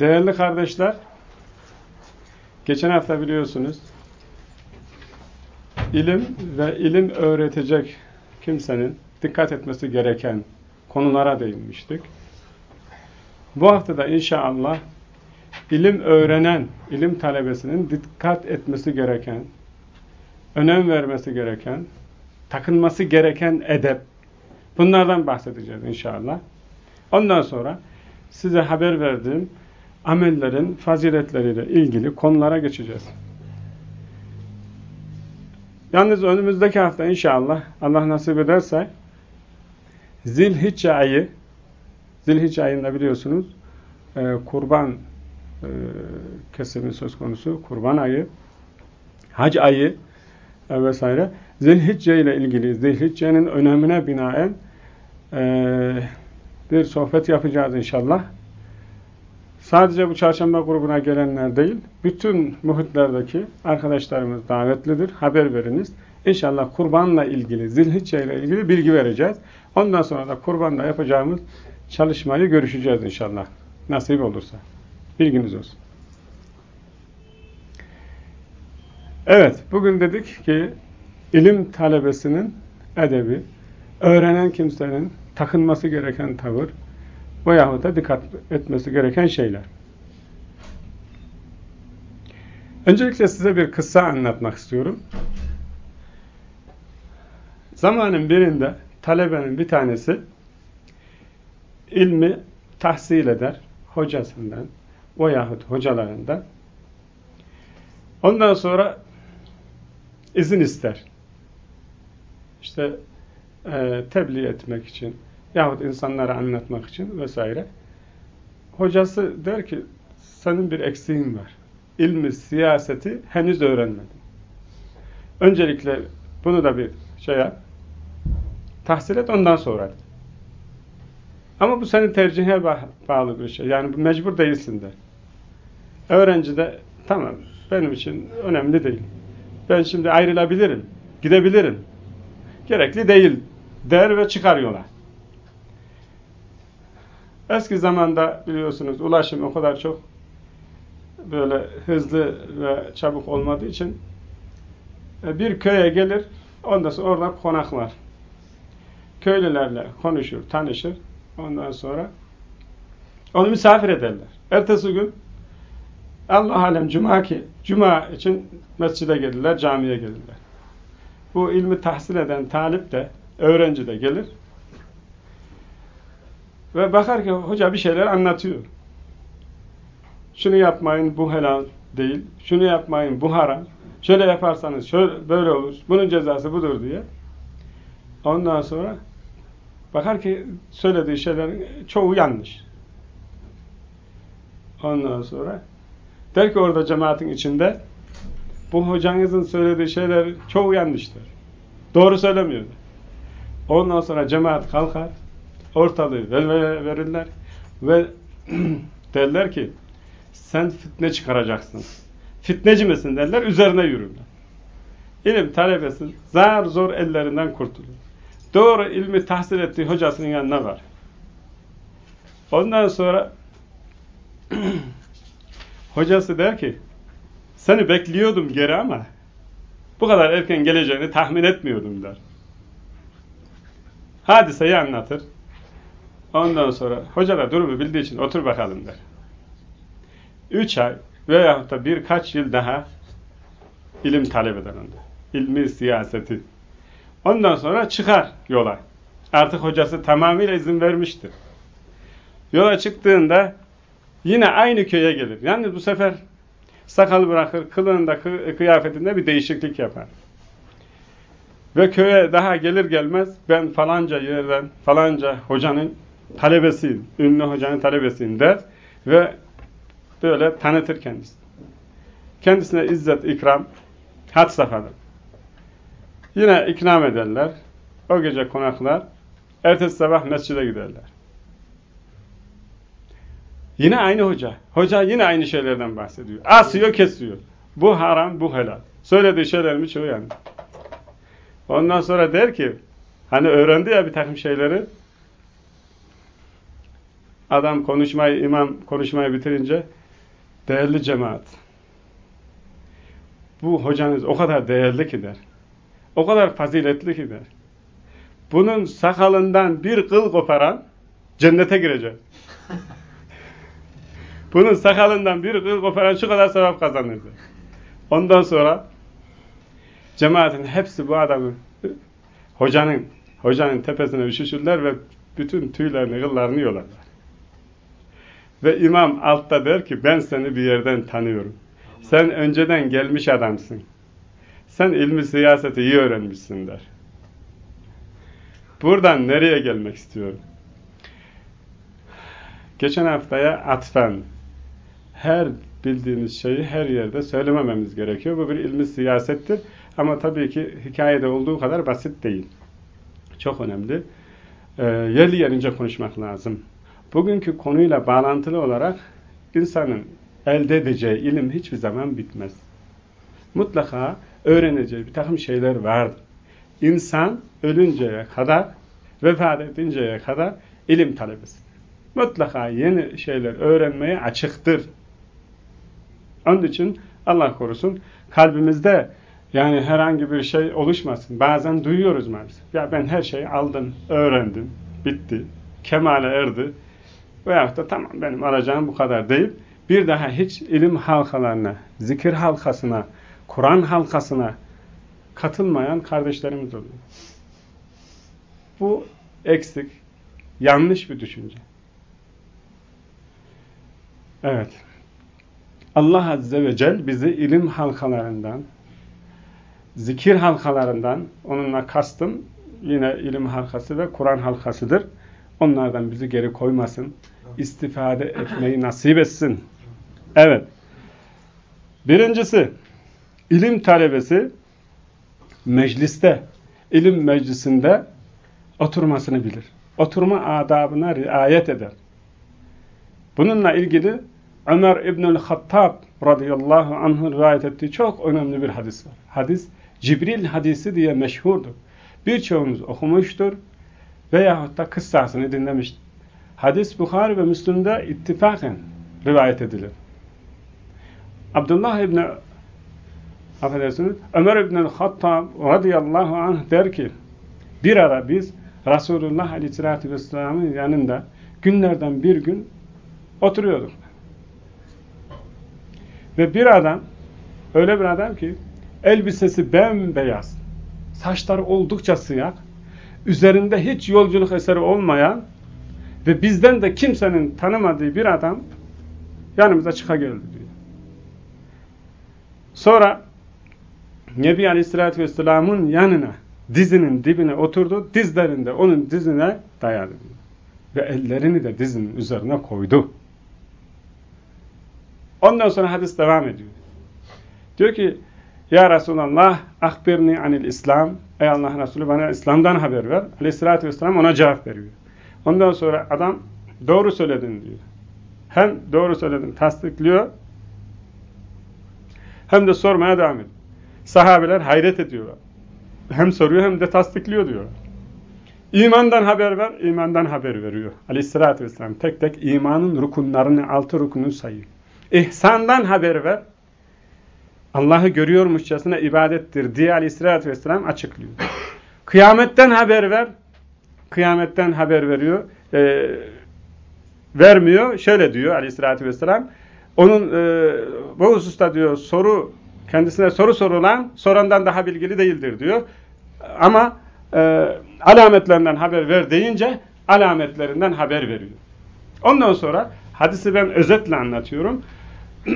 Değerli kardeşler, geçen hafta biliyorsunuz, ilim ve ilim öğretecek kimsenin dikkat etmesi gereken konulara değinmiştik. Bu hafta da inşallah ilim öğrenen, ilim talebesinin dikkat etmesi gereken, önem vermesi gereken, takınması gereken edep, bunlardan bahsedeceğiz inşallah. Ondan sonra size haber verdiğim amellerin faziletleriyle ilgili konulara geçeceğiz. Yalnız önümüzdeki hafta inşallah Allah nasip ederse Zilhicce ayı Zilhicce ayında biliyorsunuz e, kurban e, kesimi söz konusu kurban ayı hac ayı e, vesaire Zilhicce ile ilgili Zilhicce'nin önemine binaen e, bir sohbet yapacağız inşallah. Sadece bu çarşamba grubuna gelenler değil, bütün muhitlerdeki arkadaşlarımız davetlidir. Haber veriniz. İnşallah kurbanla ilgili, zilhicce ile ilgili bilgi vereceğiz. Ondan sonra da kurbanla yapacağımız çalışmayı görüşeceğiz inşallah. Nasip olursa. Bilginiz olsun. Evet, bugün dedik ki ilim talebesinin edebi, öğrenen kimsenin takınması gereken tavır, veyahut da dikkat etmesi gereken şeyler. Öncelikle size bir kıssa anlatmak istiyorum. Zamanın birinde talebenin bir tanesi ilmi tahsil eder hocasından veyahut hocalarından. Ondan sonra izin ister. İşte e, tebliğ etmek için, yahut insanlara anlatmak için vesaire. Hocası der ki, senin bir eksiğin var. İlmi, siyaseti henüz öğrenmedin. Öncelikle bunu da bir şey yap, tahsil et ondan sonra. Ama bu senin tercihe bağlı bir şey. Yani mecbur değilsin de. Öğrenci de, tamam benim için önemli değil. Ben şimdi ayrılabilirim, gidebilirim. Gerekli değil der ve çıkar yola. Eski zamanda biliyorsunuz ulaşım o kadar çok böyle hızlı ve çabuk olmadığı için bir köye gelir, ondan sonra orada konaklar. Köylülerle konuşur, tanışır. Ondan sonra onu misafir ederler. Ertesi gün Allah alem cuma ki cuma için mescide gelirler, camiye gelirler. Bu ilmi tahsil eden talip de, öğrenci de gelir. Ve bakar ki hoca bir şeyler anlatıyor. Şunu yapmayın bu helal değil. Şunu yapmayın bu haram. Şöyle yaparsanız şöyle böyle olur. Bunun cezası budur diye. Ondan sonra bakar ki söylediği şeylerin çoğu yanlış. Ondan sonra der ki orada cemaatin içinde bu hocanızın söylediği şeyler çoğu yanlıştır. Doğru söylemiyor. Ondan sonra cemaat kalkar ortalığı velvele verirler ve derler ki sen fitne çıkaracaksın. Fitneci misin derler, üzerine yürürler. İlim talebesi zar zor ellerinden kurtuluyor. Doğru ilmi tahsil ettiği hocasının yanına var. Ondan sonra hocası der ki seni bekliyordum geri ama bu kadar erken geleceğini tahmin etmiyordum der. Hadiseyi anlatır. Ondan sonra hoca da durumu bildiği için otur bakalım der. Üç ay veya da birkaç yıl daha ilim talep eder onda. İlmi siyaseti. Ondan sonra çıkar yola. Artık hocası tamamıyla izin vermiştir. Yola çıktığında yine aynı köye gelir. Yani bu sefer sakal bırakır, kılığında, kıyafetinde bir değişiklik yapar. Ve köye daha gelir gelmez ben falanca yerden, falanca hocanın talebesiyim, ünlü hocanın talebesiyim der ve böyle tanıtır kendisini. Kendisine izzet, ikram had safhadır. Yine ikram ederler. O gece konaklar. Ertesi sabah mescide giderler. Yine aynı hoca. Hoca yine aynı şeylerden bahsediyor. Asıyor, kesiyor. Bu haram, bu helal. Söylediği şeylerin çoğu yani. Ondan sonra der ki, hani öğrendi ya bir takım şeyleri, adam konuşmayı, imam konuşmayı bitirince, değerli cemaat, bu hocanız o kadar değerli ki der. O kadar faziletli ki der. Bunun sakalından bir kıl koparan cennete girecek. Bunun sakalından bir kıl koparan şu kadar sevap kazanırdı. Ondan sonra cemaatin hepsi bu adamı hocanın hocanın tepesine üşüşürler ve bütün tüylerini, kıllarını yolarlar. Ve imam altta der ki ben seni bir yerden tanıyorum. Sen önceden gelmiş adamsın. Sen ilmi siyaseti iyi öğrenmişsin der. Buradan nereye gelmek istiyorum? Geçen haftaya atfen her bildiğimiz şeyi her yerde söylemememiz gerekiyor. Bu bir ilmi siyasettir. Ama tabii ki hikayede olduğu kadar basit değil. Çok önemli. E, yerli yerince konuşmak lazım. Bugünkü konuyla bağlantılı olarak insanın elde edeceği ilim hiçbir zaman bitmez. Mutlaka öğreneceği bir takım şeyler vardır. İnsan ölünceye kadar, vefat edinceye kadar ilim talebesi. Mutlaka yeni şeyler öğrenmeye açıktır. Onun için Allah korusun kalbimizde yani herhangi bir şey oluşmasın. Bazen duyuyoruz maalesef. Ya ben her şeyi aldım, öğrendim, bitti, kemale erdi. Veyahut da tamam benim alacağım bu kadar deyip bir daha hiç ilim halkalarına, zikir halkasına, Kur'an halkasına katılmayan kardeşlerimiz oluyor. Bu eksik, yanlış bir düşünce. Evet. Allah Azze ve Celle bizi ilim halkalarından, zikir halkalarından, onunla kastım yine ilim halkası ve Kur'an halkasıdır. Onlardan bizi geri koymasın. İstifade etmeyi nasip etsin. Evet. Birincisi, ilim talebesi mecliste, ilim meclisinde oturmasını bilir. Oturma adabına riayet eder. Bununla ilgili Ömer İbnül Hattab radıyallahu anh'ın rivayet ettiği çok önemli bir hadis var. Hadis Cibril hadisi diye meşhurdur. Birçoğumuz okumuştur veyahut da kıssasını dinlemiştir. Hadis Bukhari ve Müslüm'de ittifaken rivayet edilir. Abdullah İbni affedersiniz Ömer İbni Hattab radıyallahu anh der ki bir ara biz Resulullah aleyhissalatü vesselamın yanında günlerden bir gün oturuyorduk. Ve bir adam öyle bir adam ki elbisesi bembeyaz saçları oldukça siyah üzerinde hiç yolculuk eseri olmayan ve bizden de kimsenin tanımadığı bir adam yanımıza çıka geldi diyor. Sonra Nebi Aleyhisselatü Vesselam'ın yanına dizinin dibine oturdu. Dizlerinde onun dizine dayadı. Ve ellerini de dizinin üzerine koydu. Ondan sonra hadis devam ediyor. Diyor ki Ya Resulallah akbirni anil İslam Ey Allah Resulü bana İslam'dan haber ver. Aleyhisselatü Vesselam ona cevap veriyor. Ondan sonra adam doğru söyledin diyor. Hem doğru söyledin tasdikliyor Hem de sormaya devam ediyor. Sahabeler hayret ediyorlar. Hem soruyor hem de tasdikliyor diyorlar. İmandan haber ver, imandan haber veriyor. Aleyhissalatü vesselam tek tek imanın rukunlarını, altı rukununu sayıyor. İhsandan haber ver, Allah'ı görüyormuşçasına ibadettir diye aleyhissalatü vesselam açıklıyor. Kıyametten haber ver, kıyametten haber veriyor, e, vermiyor. Şöyle diyor aleyhissalatü vesselam, onun e, bu hususta diyor soru, kendisine soru sorulan, sorandan daha bilgili değildir diyor. Ama e, alametlerinden haber ver deyince alametlerinden haber veriyor. Ondan sonra hadisi ben özetle anlatıyorum.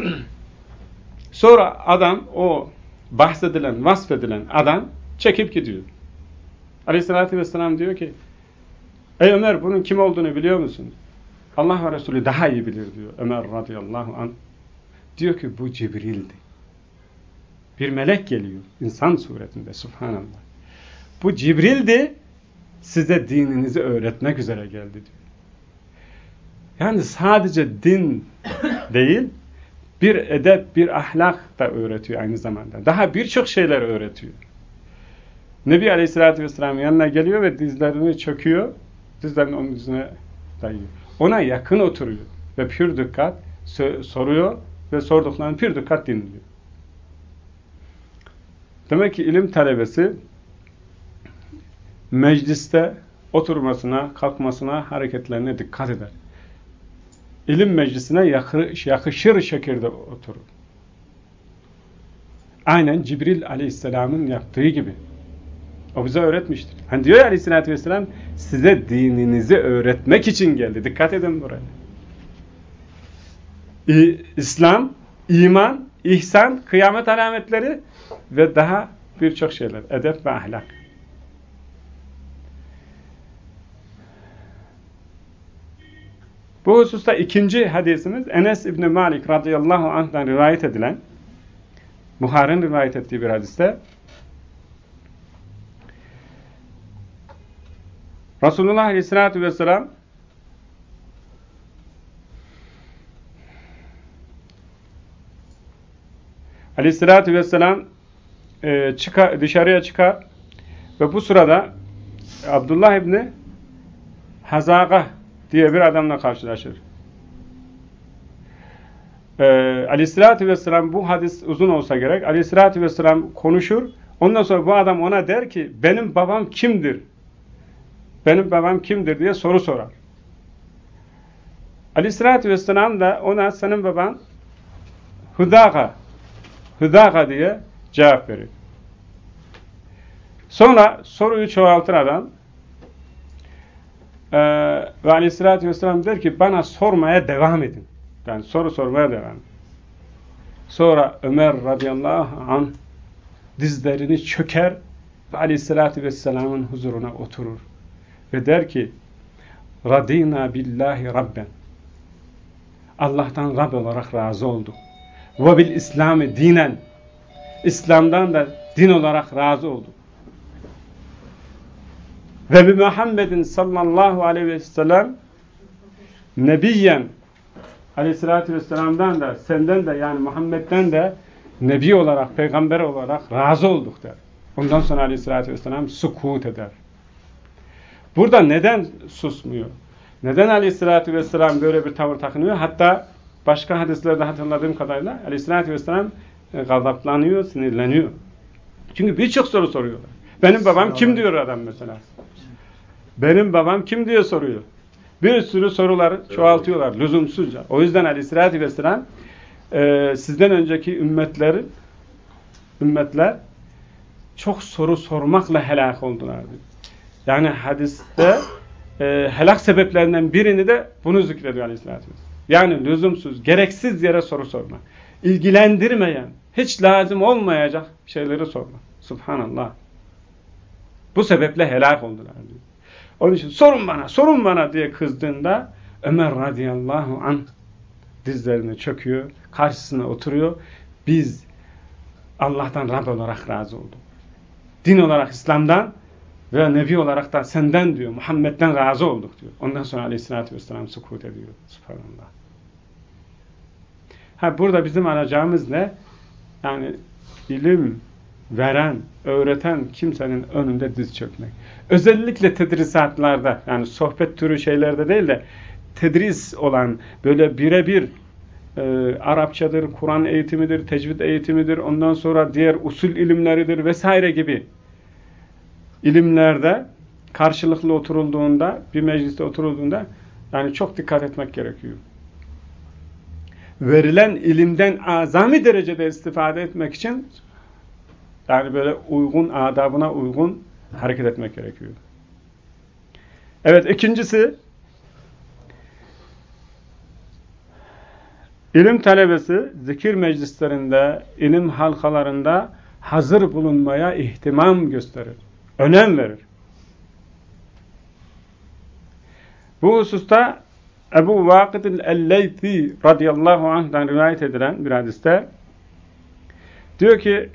sonra adam o bahsedilen, vasfedilen adam çekip gidiyor. Aleyhissalatü vesselam diyor ki Ey Ömer bunun kim olduğunu biliyor musun? Allah ve Resulü daha iyi bilir diyor Ömer radıyallahu anh. Diyor ki bu Cibril'di. Bir melek geliyor insan suretinde subhanallah. Bu Cibril'di size dininizi öğretmek üzere geldi diyor. Yani sadece din değil bir edep, bir ahlak da öğretiyor aynı zamanda. Daha birçok şeyler öğretiyor. Nebi Aleyhisselatü Vesselam yanına geliyor ve dizlerini çöküyor. Dizlerini onun dizine dayıyor. Ona yakın oturuyor ve pür dikkat soruyor ve sorduklarını pür dikkat dinliyor. Demek ki ilim talebesi mecliste oturmasına, kalkmasına, hareketlerine dikkat eder. İlim meclisine yakışır şekilde oturur. Aynen Cibril aleyhisselamın yaptığı gibi. O bize öğretmiştir. Hani diyor ya aleyhissalatü vesselam size dininizi öğretmek için geldi. Dikkat edin buraya. İslam, iman, ihsan, kıyamet alametleri ve daha birçok şeyler. Edep ve ahlak. Bu hususta ikinci hadisimiz Enes İbni Malik radıyallahu anh'dan rivayet edilen Buhar'ın rivayet ettiği bir hadiste Resulullah aleyhissalatü vesselam aleyhissalatü vesselam e, çıkar, dışarıya çıkar ve bu sırada Abdullah İbni Hazaga diye bir adamla karşılaşır. Ee, Aleyhisselatü Vesselam bu hadis uzun olsa gerek. Aleyhisselatü Vesselam konuşur. Ondan sonra bu adam ona der ki benim babam kimdir? Benim babam kimdir diye soru sorar. Aleyhisselatü Vesselam da ona senin baban Hüdaga Hüdaga diye cevap verir. Sonra soruyu çoğaltır adam. Ee, ve aleyhissalatü vesselam der ki bana sormaya devam edin. Yani soru sormaya devam edin. Sonra Ömer radıyallahu anh dizlerini çöker ve aleyhissalatü vesselamın huzuruna oturur. Ve der ki Radina billahi rabben Allah'tan Rab olarak razı olduk. Ve bil İslam'ı dinen İslam'dan da din olarak razı olduk. Ve bi Muhammedin sallallahu aleyhi ve sellem nebiyen aleyhissalatü vesselam'dan da senden de yani Muhammed'den de nebi olarak, peygamber olarak razı olduk der. Ondan sonra aleyhissalatü vesselam sukut eder. Burada neden susmuyor? Neden aleyhissalatü vesselam böyle bir tavır takınıyor? Hatta başka hadislerde hatırladığım kadarıyla aleyhissalatü vesselam e, gazaplanıyor, sinirleniyor. Çünkü birçok soru soruyorlar. Benim babam kim diyor adam mesela. Benim babam kim diye soruyor. Bir sürü soruları çoğaltıyorlar lüzumsuzca. O yüzden aleyhissalatü vesselam e, sizden önceki ümmetlerin ümmetler çok soru sormakla helak oldular. Yani hadiste e, helak sebeplerinden birini de bunu zikrediyor aleyhissalatü vesselam. Yani lüzumsuz, gereksiz yere soru sorma. İlgilendirmeyen, hiç lazım olmayacak şeyleri sorma. Subhanallah. Bu sebeple helak oldular diyor. Onun için sorun bana, sorun bana diye kızdığında Ömer radıyallahu anh dizlerine çöküyor, karşısına oturuyor. Biz Allah'tan Rab olarak razı olduk. Din olarak İslam'dan ve Nebi olarak da senden diyor, Muhammed'den razı olduk diyor. Ondan sonra aleyhissalatü vesselam sukut ediyor. Subhanallah. Ha, burada bizim alacağımız ne? yani ilim veren, öğreten kimsenin önünde diz çökmek. Özellikle tedrisatlarda yani sohbet türü şeylerde değil de tedris olan böyle birebir e, Arapçadır, Kur'an eğitimidir, tecvid eğitimidir, ondan sonra diğer usul ilimleridir vesaire gibi ilimlerde karşılıklı oturulduğunda, bir mecliste oturulduğunda yani çok dikkat etmek gerekiyor. Verilen ilimden azami derecede istifade etmek için yani böyle uygun, adabına uygun hareket etmek gerekiyor. Evet, ikincisi ilim talebesi zikir meclislerinde, ilim halkalarında hazır bulunmaya ihtimam gösterir. Önem verir. Bu hususta Ebu Vakid el-Leythi radıyallahu anh'dan rivayet edilen bir hadiste diyor ki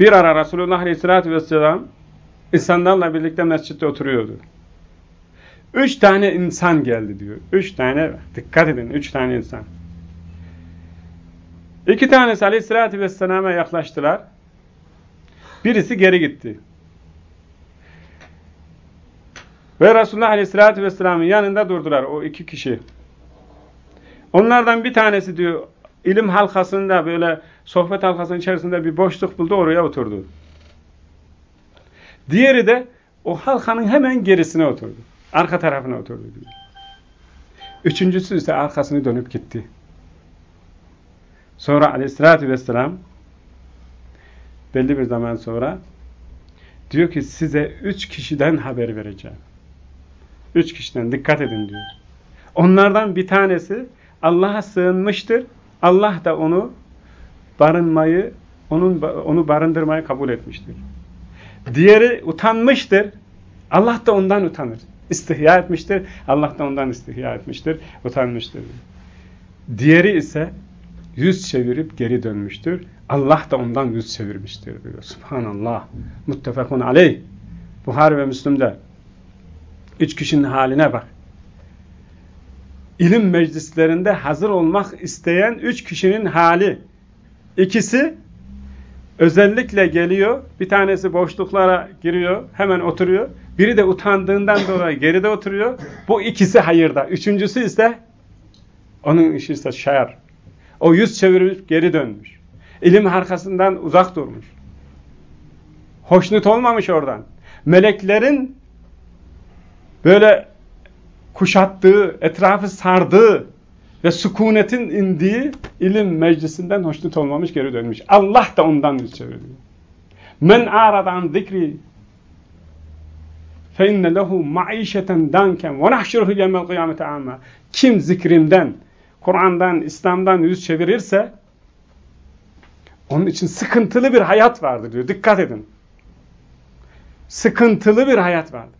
bir ara Resulullah aleyhissalatü vesselam insanlarla birlikte mescitte oturuyordu. Üç tane insan geldi diyor. Üç tane, dikkat edin, üç tane insan. İki tanesi aleyhissalatü vesselama yaklaştılar. Birisi geri gitti. Ve Resulullah Aleyhisselatü Vesselam'ın yanında durdular o iki kişi. Onlardan bir tanesi diyor ilim halkasında böyle sohbet halkasının içerisinde bir boşluk buldu oraya oturdu. Diğeri de o halkanın hemen gerisine oturdu. Arka tarafına oturdu diyor. Üçüncüsü ise arkasını dönüp gitti. Sonra aleyhissalatü vesselam belli bir zaman sonra diyor ki size üç kişiden haber vereceğim. Üç kişiden dikkat edin diyor. Onlardan bir tanesi Allah'a sığınmıştır. Allah da onu barınmayı, onun onu barındırmayı kabul etmiştir. Diğeri utanmıştır. Allah da ondan utanır. İstihya etmiştir. Allah da ondan istihya etmiştir. Utanmıştır. Diğeri ise yüz çevirip geri dönmüştür. Allah da ondan yüz çevirmiştir diyor. Subhanallah. Muttefakun aleyh. Buhari ve Müslüm'de Üç kişinin haline bak. İlim meclislerinde hazır olmak isteyen üç kişinin hali. İkisi özellikle geliyor. Bir tanesi boşluklara giriyor. Hemen oturuyor. Biri de utandığından dolayı geride oturuyor. Bu ikisi hayırda. Üçüncüsü ise onun işi ise şayar. O yüz çevirip geri dönmüş. İlim arkasından uzak durmuş. Hoşnut olmamış oradan. Meleklerin böyle kuşattığı, etrafı sardığı ve sükunetin indiği ilim meclisinden hoşnut olmamış geri dönmüş. Allah da ondan yüz çeviriyor. Men aradan zikri lehu maişeten danken ve nahşuruhu yemel kıyamete amma. Kim zikrimden, Kur'an'dan, İslam'dan yüz çevirirse onun için sıkıntılı bir hayat vardır diyor. Dikkat edin. Sıkıntılı bir hayat vardır.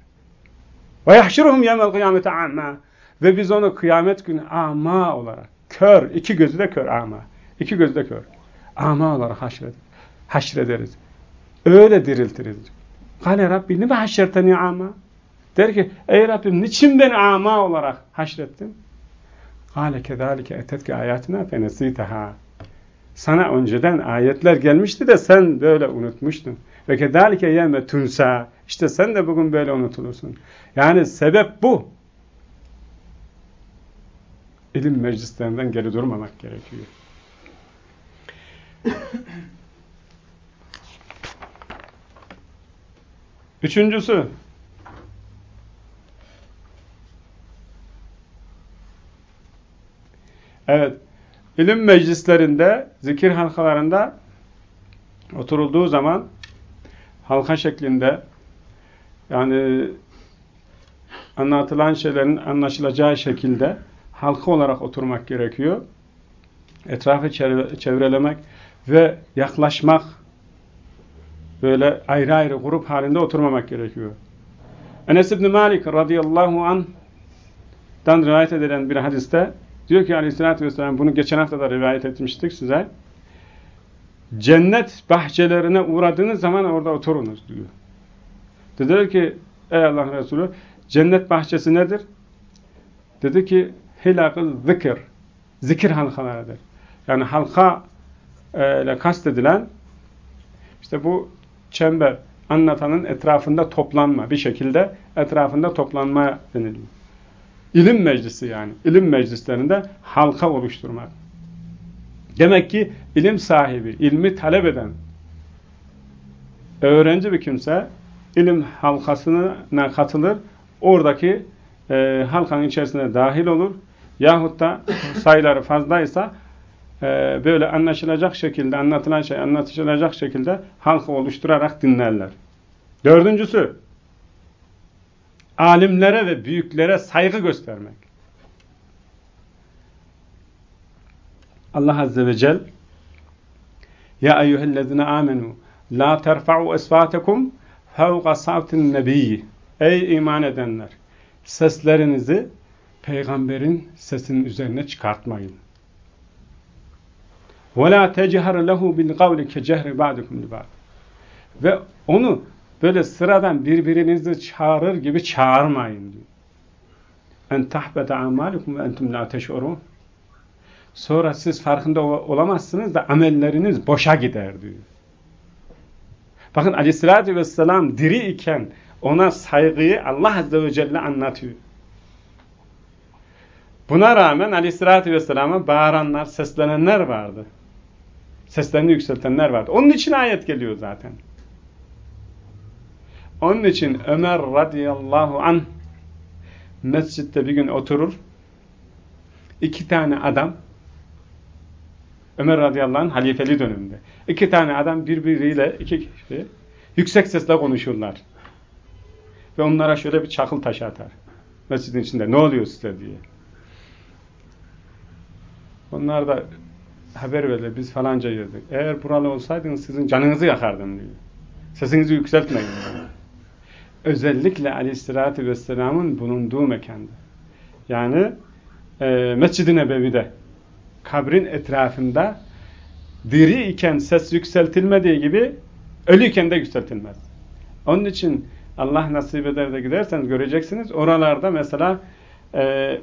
Ve yahşuruhum yevmel kıyamete amma. Ve biz onu kıyamet günü ama olarak, kör, iki gözü de kör ama. iki gözü de kör. Ama olarak haşred, haşrederiz. Öyle diriltiriz. Kale Rabbi ne haşerteni ama? Der ki, ey Rabbim niçin beni ama olarak haşrettin? Kale kezalike etetke ayatina fenesiteha. Sana önceden ayetler gelmişti de sen böyle unutmuştun. Ve kedalike yeme tunsa. İşte sen de bugün böyle unutulursun. Yani sebep bu. İlim meclislerinden geri durmamak gerekiyor. Üçüncüsü, evet, ilim meclislerinde, zikir halkalarında oturulduğu zaman halka şeklinde yani anlatılan şeylerin anlaşılacağı şekilde halka olarak oturmak gerekiyor. Etrafı çevrelemek ve yaklaşmak böyle ayrı ayrı grup halinde oturmamak gerekiyor. Enes İbni Malik radıyallahu anh'dan rivayet edilen bir hadiste diyor ki aleyhissalatü vesselam bunu geçen hafta da rivayet etmiştik size. Cennet bahçelerine uğradığınız zaman orada oturunuz diyor. Dediler ki ey Allah Resulü cennet bahçesi nedir? Dedi ki hilakıl zikir. Zikir halkalarıdır. Yani halka e, ile kastedilen işte bu çember anlatanın etrafında toplanma bir şekilde etrafında toplanma deniliyor. İlim meclisi yani. ilim meclislerinde halka oluşturmak. Demek ki ilim sahibi, ilmi talep eden öğrenci bir kimse ilim halkasına katılır. Oradaki e, halkanın içerisine dahil olur. Yahut da sayıları fazlaysa e, böyle anlaşılacak şekilde, anlatılan şey anlatılacak şekilde halkı oluşturarak dinlerler. Dördüncüsü, alimlere ve büyüklere saygı göstermek. Allah Azze ve Celle Ya eyyühellezine amenu la terfa'u esfatekum fevqa savtin nebiyyi Ey iman edenler! Seslerinizi peygamberin sesinin üzerine çıkartmayın. وَلَا تَجْهَرْ لَهُ بِالْقَوْلِ كَجَهْرِ بَعْدِكُمْ لِبَعْدِ Ve onu böyle sıradan birbirinizi çağırır gibi çağırmayın diyor. En tahbete amalukum ve entum la teş'urun. Sonra siz farkında olamazsınız da amelleriniz boşa gider diyor. Bakın aleyhissalatü vesselam diri iken ona saygıyı Allah azze ve celle anlatıyor. Buna rağmen aleyhissalatü vesselama bağıranlar, seslenenler vardı. Seslerini yükseltenler vardı. Onun için ayet geliyor zaten. Onun için Ömer radıyallahu an mescitte bir gün oturur. İki tane adam Ömer radıyallahu anh halifeli döneminde. İki tane adam birbiriyle iki kişi yüksek sesle konuşurlar. Ve onlara şöyle bir çakıl taşı atar. Mescidin içinde ne oluyor size diye. Onlar da haber verir biz falanca yerdik. Eğer buralı olsaydınız sizin canınızı yakardım diyor. Sesinizi yükseltmeyin özellikle aleyhissalatü vesselamın bulunduğu mekanda. Yani e, Mescid-i Nebevi'de kabrin etrafında diri iken ses yükseltilmediği gibi ölüyken de yükseltilmez. Onun için Allah nasip eder de giderseniz göreceksiniz. Oralarda mesela e,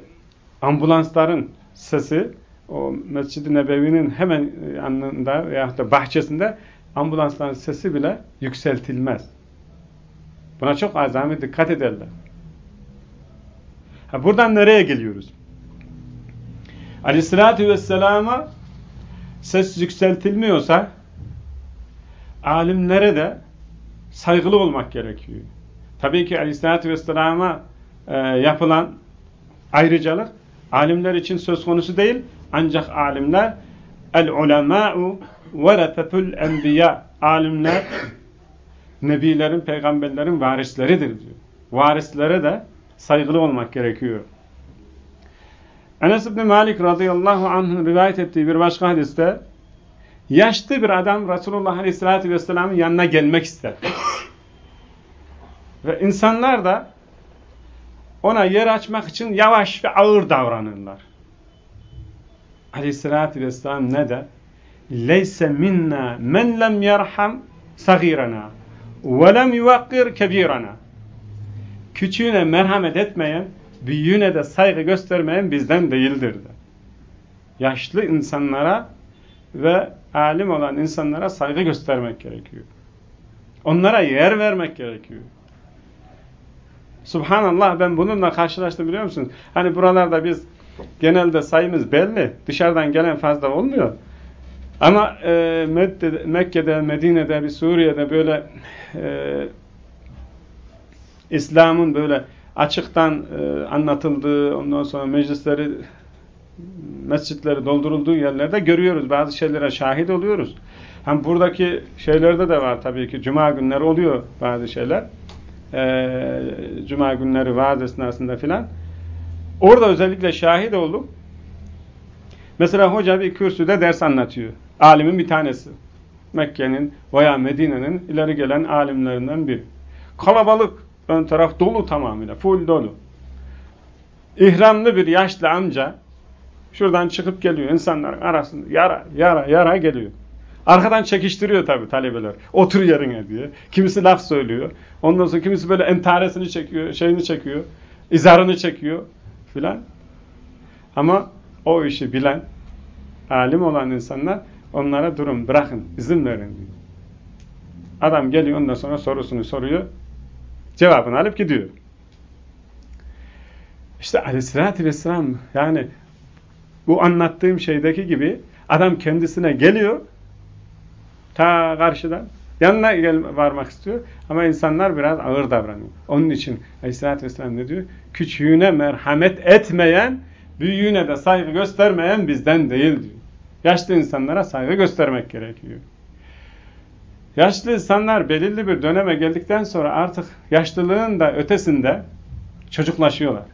ambulansların sesi o Mescid-i Nebevi'nin hemen yanında veya da bahçesinde ambulansların sesi bile yükseltilmez. Buna çok azami dikkat ederler. Ha, buradan nereye geliyoruz? Aleyhissalatü vesselama ses yükseltilmiyorsa alimlere de saygılı olmak gerekiyor. Tabii ki aleyhissalatü vesselama e, yapılan ayrıcalık alimler için söz konusu değil. Ancak alimler el-ulemâ'u veretetul enbiya alimler nebilerin, peygamberlerin varisleridir diyor. Varislere de saygılı olmak gerekiyor. Enes İbni Malik radıyallahu anh'ın rivayet ettiği bir başka hadiste yaşlı bir adam Resulullah aleyhissalatü vesselamın yanına gelmek ister. Ve insanlar da ona yer açmak için yavaş ve ağır davranırlar. Aleyhissalatü vesselam ne der? Leyse minna men lem yerham sagirana وَلَمْ يُوَقِّرْ كَب۪يرَنَا Küçüğüne merhamet etmeyen, büyüğüne de saygı göstermeyen bizden değildir. De. Yaşlı insanlara ve alim olan insanlara saygı göstermek gerekiyor. Onlara yer vermek gerekiyor. Subhanallah ben bununla karşılaştım biliyor musunuz? Hani buralarda biz genelde sayımız belli. Dışarıdan gelen fazla olmuyor. Ama e, Mekke'de, Medine'de, bir Suriye'de böyle e, İslam'ın böyle açıktan e, anlatıldığı, ondan sonra meclisleri, mescitleri doldurulduğu yerlerde görüyoruz. Bazı şeylere şahit oluyoruz. Hem buradaki şeylerde de var tabii ki. Cuma günleri oluyor bazı şeyler. E, Cuma günleri vaaz esnasında filan. Orada özellikle şahit oldum. Mesela hoca bir kürsüde ders anlatıyor. Alimin bir tanesi. Mekke'nin veya Medine'nin ileri gelen alimlerinden biri. Kalabalık, ön taraf dolu tamamıyla, full dolu. İhramlı bir yaşlı amca şuradan çıkıp geliyor insanların arasında yara yara yara geliyor. Arkadan çekiştiriyor tabii talebeler. Otur yerine diye. Kimisi laf söylüyor. Ondan sonra kimisi böyle entaresini çekiyor, şeyini çekiyor, izarını çekiyor filan. Ama o işi bilen alim olan insanlar onlara durun, bırakın, izin verin diyor. Adam geliyor ondan sonra sorusunu soruyor. Cevabını alıp gidiyor. İşte aleyhissalatü vesselam yani bu anlattığım şeydeki gibi adam kendisine geliyor ta karşıdan yanına gel varmak istiyor ama insanlar biraz ağır davranıyor. Onun için aleyhissalatü vesselam ne diyor? Küçüğüne merhamet etmeyen büyüğüne de saygı göstermeyen bizden değil diyor. Yaşlı insanlara saygı göstermek gerekiyor. Yaşlı insanlar belirli bir döneme geldikten sonra artık yaşlılığın da ötesinde çocuklaşıyorlar.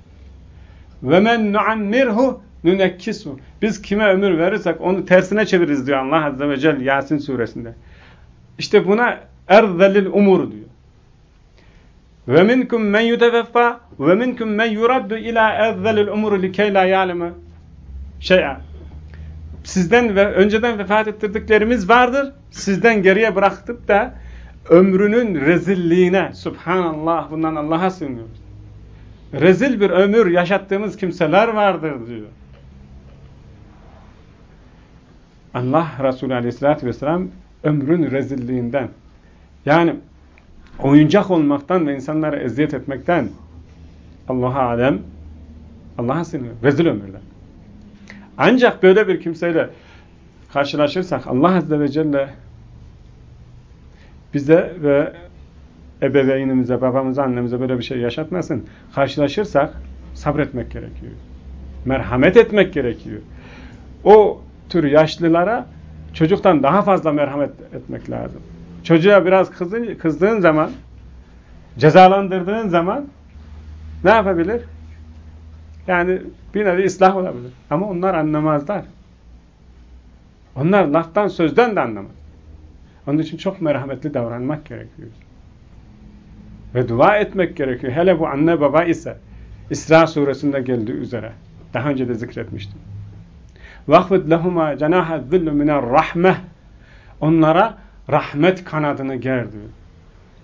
Men nuammirhu nunekkisu. Biz kime ömür verirsek onu tersine çeviririz diyor Allah Azze ve Celle Yasin suresinde. İşte buna erzelil umur diyor. Ve minkum men yuteveffa ve minkum men yuraddu ila erzelil umur likey la. Sizden ve önceden vefat ettirdiklerimiz vardır. Sizden geriye bıraktıp da ömrünün rezilliğine subhanallah bundan Allah'a sığınıyoruz. Rezil bir ömür yaşattığımız kimseler vardır diyor. Allah Resulü Aleyhisselatü Vesselam ömrün rezilliğinden yani oyuncak olmaktan ve insanlara eziyet etmekten Allah'a alem Allah'a sığınıyor. Rezil ömürden. Ancak böyle bir kimseyle karşılaşırsak Allah Azze ve Celle bize ve ebeveynimize, babamıza, annemize böyle bir şey yaşatmasın. Karşılaşırsak sabretmek gerekiyor. Merhamet etmek gerekiyor. O tür yaşlılara çocuktan daha fazla merhamet etmek lazım. Çocuğa biraz kızdığın, kızdığın zaman, cezalandırdığın zaman ne yapabilir? Yani bir nevi ıslah olabilir. Ama onlar anlamazlar. Onlar laftan sözden de anlamaz. Onun için çok merhametli davranmak gerekiyor. Ve dua etmek gerekiyor. Hele bu anne baba ise İsra suresinde geldiği üzere. Daha önce de zikretmiştim. وَخْفِدْ لَهُمَا جَنَاحَ الذِّلُّ مِنَ الرَّحْمَةِ Onlara rahmet kanadını ger diyor.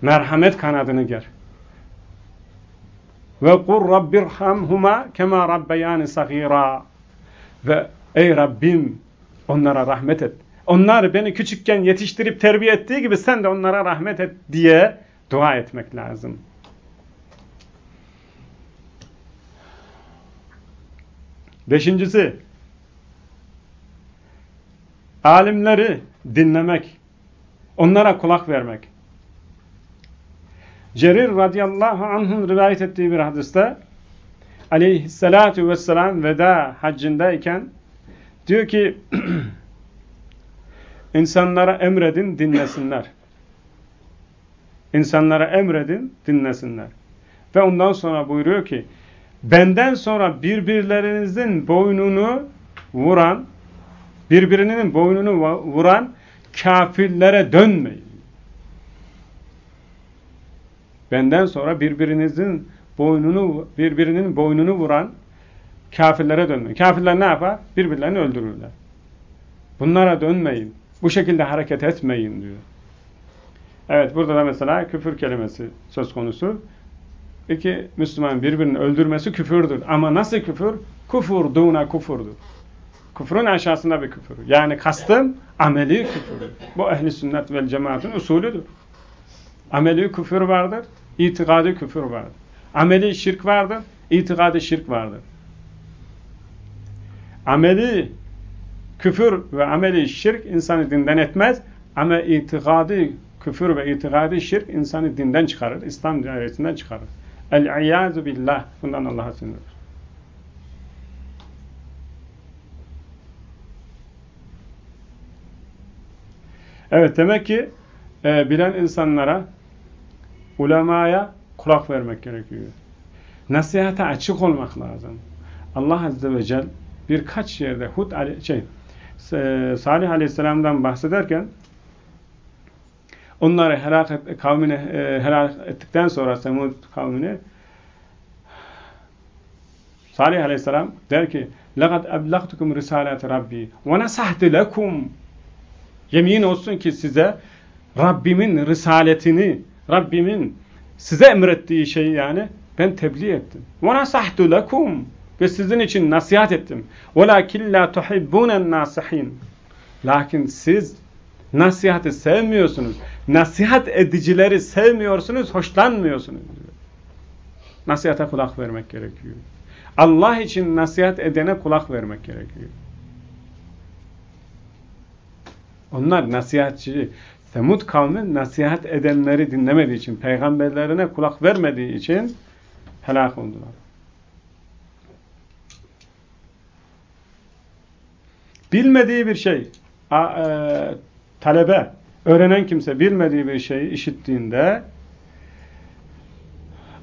Merhamet kanadını ger. Ve kur rabbirhamhuma kema rabbeyani sagira. Ve ey Rabbim onlara rahmet et. Onlar beni küçükken yetiştirip terbiye ettiği gibi sen de onlara rahmet et diye dua etmek lazım. Beşincisi, alimleri dinlemek, onlara kulak vermek. Cerir radıyallahu anh'ın rivayet ettiği bir hadiste aleyhissalatu vesselam veda haccındayken diyor ki insanlara emredin dinlesinler. İnsanlara emredin dinlesinler. Ve ondan sonra buyuruyor ki benden sonra birbirlerinizin boynunu vuran birbirinin boynunu vuran kafirlere dönmeyin. Benden sonra birbirinizin boynunu birbirinin boynunu vuran kafirlere dönmeyin. Kafirler ne yapar? Birbirlerini öldürürler. Bunlara dönmeyin. Bu şekilde hareket etmeyin diyor. Evet burada da mesela küfür kelimesi söz konusu. İki Müslüman birbirini öldürmesi küfürdür. Ama nasıl küfür? Kufur duna kufurdur. Küfrün aşağısında bir küfür. Yani kastım ameli küfürdür. Bu ehli sünnet vel cemaatin usulüdür. Ameli küfür vardır, itikadi küfür vardır. Ameli şirk vardır, itikadi şirk vardır. Ameli küfür ve ameli şirk insanı dinden etmez ama itikadi küfür ve itikadi şirk insanı dinden çıkarır, İslam dairesinden çıkarır. El-İyâzu billah. Bundan Allah'a sığınırız. Evet demek ki e, bilen insanlara ulemaya kulak vermek gerekiyor. Nasihate açık olmak lazım. Allah Azze ve Celle birkaç yerde Hud şey, Salih Aleyhisselam'dan bahsederken onları helak et, kavmine e, helak ettikten sonra Semud kavmini Salih Aleyhisselam der ki لَقَدْ أَبْلَغْتُكُمْ رِسَالَةِ رَبِّي وَنَسَحْتِ لَكُمْ Yemin olsun ki size Rabbimin risaletini, Rabbimin size emrettiği şeyi yani ben tebliğ ettim. وَنَسَحْتُ لَكُمْ ve sizin için nasihat ettim. وَلَاكِنْ لَا تُحِبُّونَ النَّاسِحِينَ Lakin siz nasihati sevmiyorsunuz. Nasihat edicileri sevmiyorsunuz, hoşlanmıyorsunuz. Nasihata kulak vermek gerekiyor. Allah için nasihat edene kulak vermek gerekiyor. Onlar nasihatçı. Semud kavmi nasihat edenleri dinlemediği için, peygamberlerine kulak vermediği için helak oldular. Bilmediği bir şey, a, e, talebe, öğrenen kimse bilmediği bir şeyi işittiğinde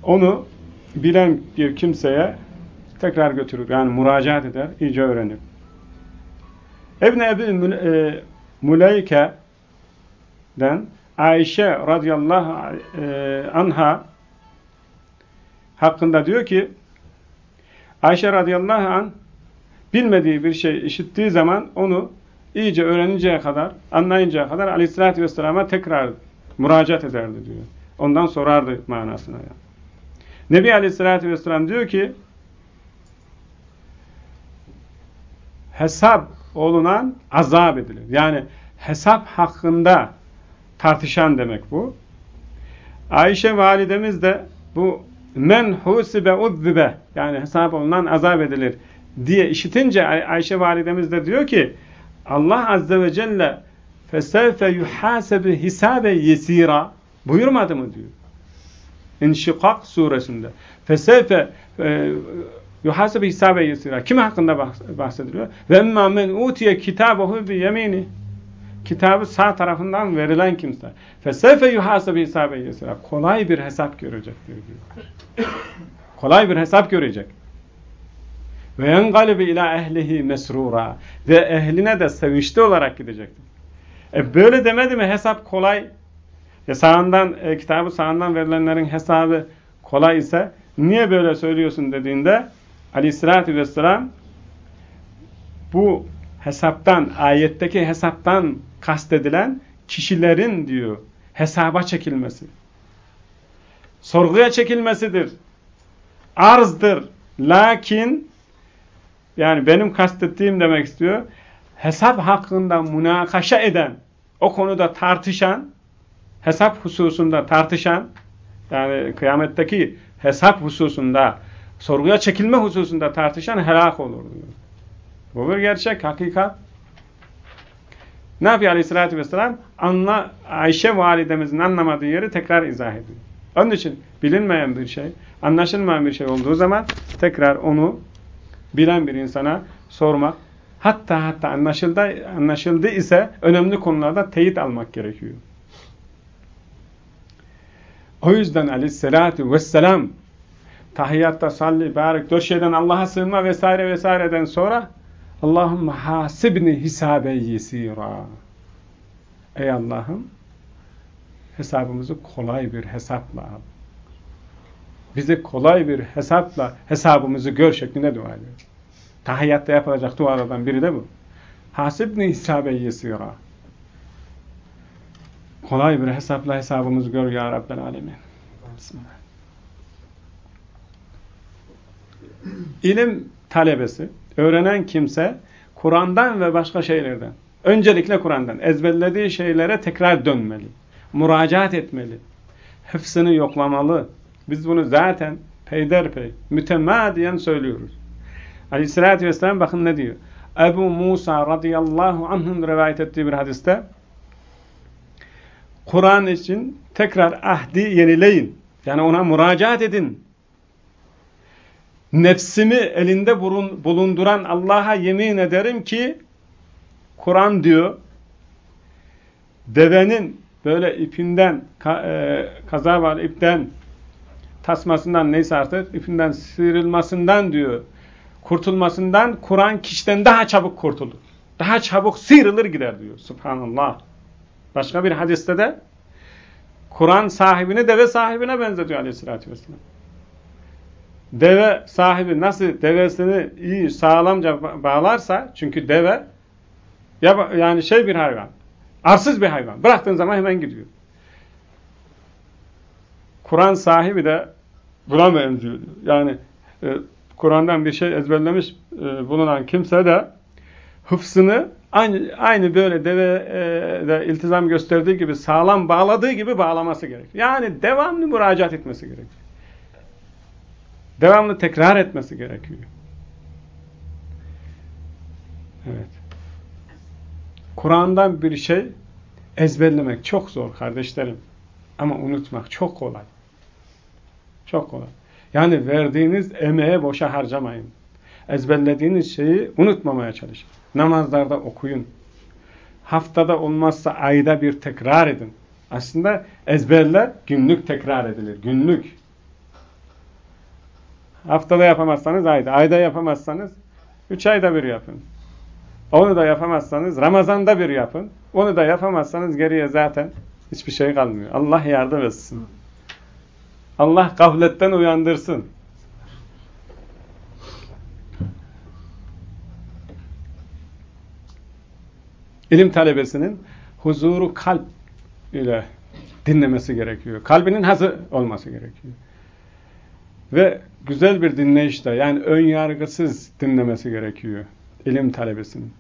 onu bilen bir kimseye tekrar götürür. Yani müracaat eder, iyice öğrenir. Ebne Ebi e, Muleyke'den Ayşe radıyallahu e, anha hakkında diyor ki Ayşe radıyallahu an bilmediği bir şey işittiği zaman onu iyice öğreninceye kadar, anlayıncaya kadar aleyhissalatü vesselama tekrar müracaat ederdi diyor. Ondan sorardı manasına. Yani. Nebi aleyhissalatü vesselam diyor ki hesap olunan azap edilir. Yani hesap hakkında tartışan demek bu. Ayşe validemiz de bu men husibe uzzibe yani hesap olunan azap edilir diye işitince Ay Ayşe validemiz de diyor ki Allah azze ve celle fesevfe yuhasebi hisabe yesira buyurmadı mı diyor. İnşikak suresinde. Fesevfe e, yuhasebi hisabe yesira. Kim hakkında bahsediliyor? Ve emmâ men utiye kitabehu bi yemini. Kitabı sağ tarafından verilen kimse. Fesevfe yuhasebi hisabe yesira. Kolay bir hesap görecek diyor. Kolay bir hesap görecek. Ve yengalibi ila ehlihi mesrura. Ve ehline de sevinçli olarak gidecektir. E böyle demedi mi hesap kolay? Ya sağından, e, kitabı sağından verilenlerin hesabı kolay ise niye böyle söylüyorsun dediğinde aleyhissalatü vesselam bu hesaptan, ayetteki hesaptan kastedilen kişilerin diyor hesaba çekilmesi. Sorguya çekilmesidir. Arzdır. Lakin yani benim kastettiğim demek istiyor. Hesap hakkında münakaşa eden, o konuda tartışan, hesap hususunda tartışan, yani kıyametteki hesap hususunda, sorguya çekilme hususunda tartışan helak olur. Bu bir gerçek, hakikat. Ne yapıyor aleyhissalatü vesselam? Anla, Ayşe validemizin anlamadığı yeri tekrar izah ediyor. Onun için bilinmeyen bir şey, anlaşılmayan bir şey olduğu zaman tekrar onu bilen bir insana sormak, hatta hatta anlaşıldı, anlaşıldı ise önemli konularda teyit almak gerekiyor. O yüzden aleyhissalatü vesselam tahiyyatta salli, barik, dört şeyden Allah'a sığınma vesaire vesaireden sonra Allahümme hasibni hisabe yesira. Ey Allah'ım hesabımızı kolay bir hesapla al. Bizi kolay bir hesapla hesabımızı gör şeklinde dua ediyor. Tahiyyatta yapılacak dualardan biri de bu. Hasibni hisabe yesira. Kolay bir hesapla hesabımızı gör ya Rabbel Alemin. Bismillah. İlim talebesi, öğrenen kimse Kur'an'dan ve başka şeylerden, öncelikle Kur'an'dan ezberlediği şeylere tekrar dönmeli. Müracaat etmeli. Hıfzını yoklamalı. Biz bunu zaten peyderpey, mütemadiyen söylüyoruz. Aleyhissalatü vesselam bakın ne diyor. Ebu Musa radıyallahu anh'ın rivayet ettiği bir hadiste Kur'an için tekrar ahdi yenileyin. Yani ona müracaat edin. Nefsimi elinde bulunduran Allah'a yemin ederim ki Kur'an diyor devenin böyle ipinden e, kaza var ipten tasmasından neyse artık ipinden sıyrılmasından diyor kurtulmasından Kur'an kişiden daha çabuk kurtulur. Daha çabuk sıyrılır gider diyor. Subhanallah. Başka bir hadiste de Kur'an sahibini deve sahibine benzetiyor aleyhissalatü vesselam. Deve sahibi nasıl devesini iyi sağlamca bağlarsa çünkü deve ya, yani şey bir hayvan arsız bir hayvan. Bıraktığın zaman hemen gidiyor. Kur'an sahibi de buna benziyor. Yani e, Kur'an'dan bir şey ezberlemiş e, bulunan kimse de hıfsını aynı, aynı böyle deve e, de iltizam gösterdiği gibi sağlam bağladığı gibi bağlaması gerek. Yani devamlı müracaat etmesi gerekiyor. Devamlı tekrar etmesi gerekiyor. Evet. Kur'an'dan bir şey ezberlemek çok zor kardeşlerim. Ama unutmak çok kolay. Çok kolay. Yani verdiğiniz emeğe boşa harcamayın. Ezberlediğiniz şeyi unutmamaya çalışın. Namazlarda okuyun. Haftada olmazsa ayda bir tekrar edin. Aslında ezberler günlük tekrar edilir. Günlük. Haftada yapamazsanız ayda. Ayda yapamazsanız üç ayda bir yapın. Onu da yapamazsanız Ramazan'da bir yapın. Onu da yapamazsanız geriye zaten hiçbir şey kalmıyor. Allah yardım etsin. Allah gafletten uyandırsın. İlim talebesinin huzuru kalp ile dinlemesi gerekiyor. Kalbinin hazır olması gerekiyor. Ve güzel bir dinleyişte yani ön yargısız dinlemesi gerekiyor ilim talebesinin.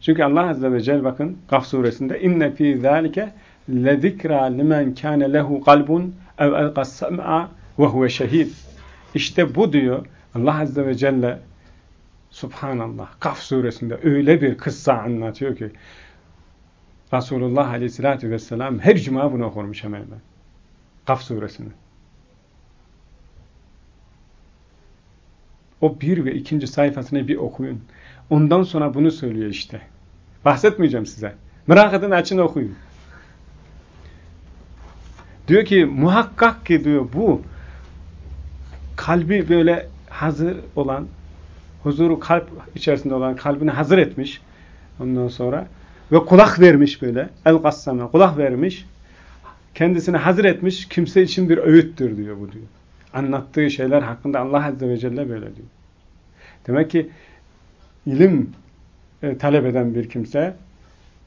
Çünkü Allah Azze ve Celle bakın Kaf suresinde inne fî zâlike lezikra limen kâne lehu kalbun ev elqas sam'a ve huve şehid. İşte bu diyor Allah Azze ve Celle Subhanallah Kaf suresinde öyle bir kıssa anlatıyor ki Resulullah Aleyhisselatü Vesselam her cuma bunu okurmuş hemen hemen. Kaf suresini. O bir ve ikinci sayfasını bir okuyun. Ondan sonra bunu söylüyor işte. Bahsetmeyeceğim size. Merak edin açın okuyun. Diyor ki muhakkak ki diyor bu kalbi böyle hazır olan huzuru kalp içerisinde olan kalbini hazır etmiş ondan sonra ve kulak vermiş böyle el gassame kulak vermiş kendisini hazır etmiş kimse için bir öğüttür diyor bu diyor. Anlattığı şeyler hakkında Allah Azze ve Celle böyle diyor. Demek ki ilim e, talep eden bir kimse,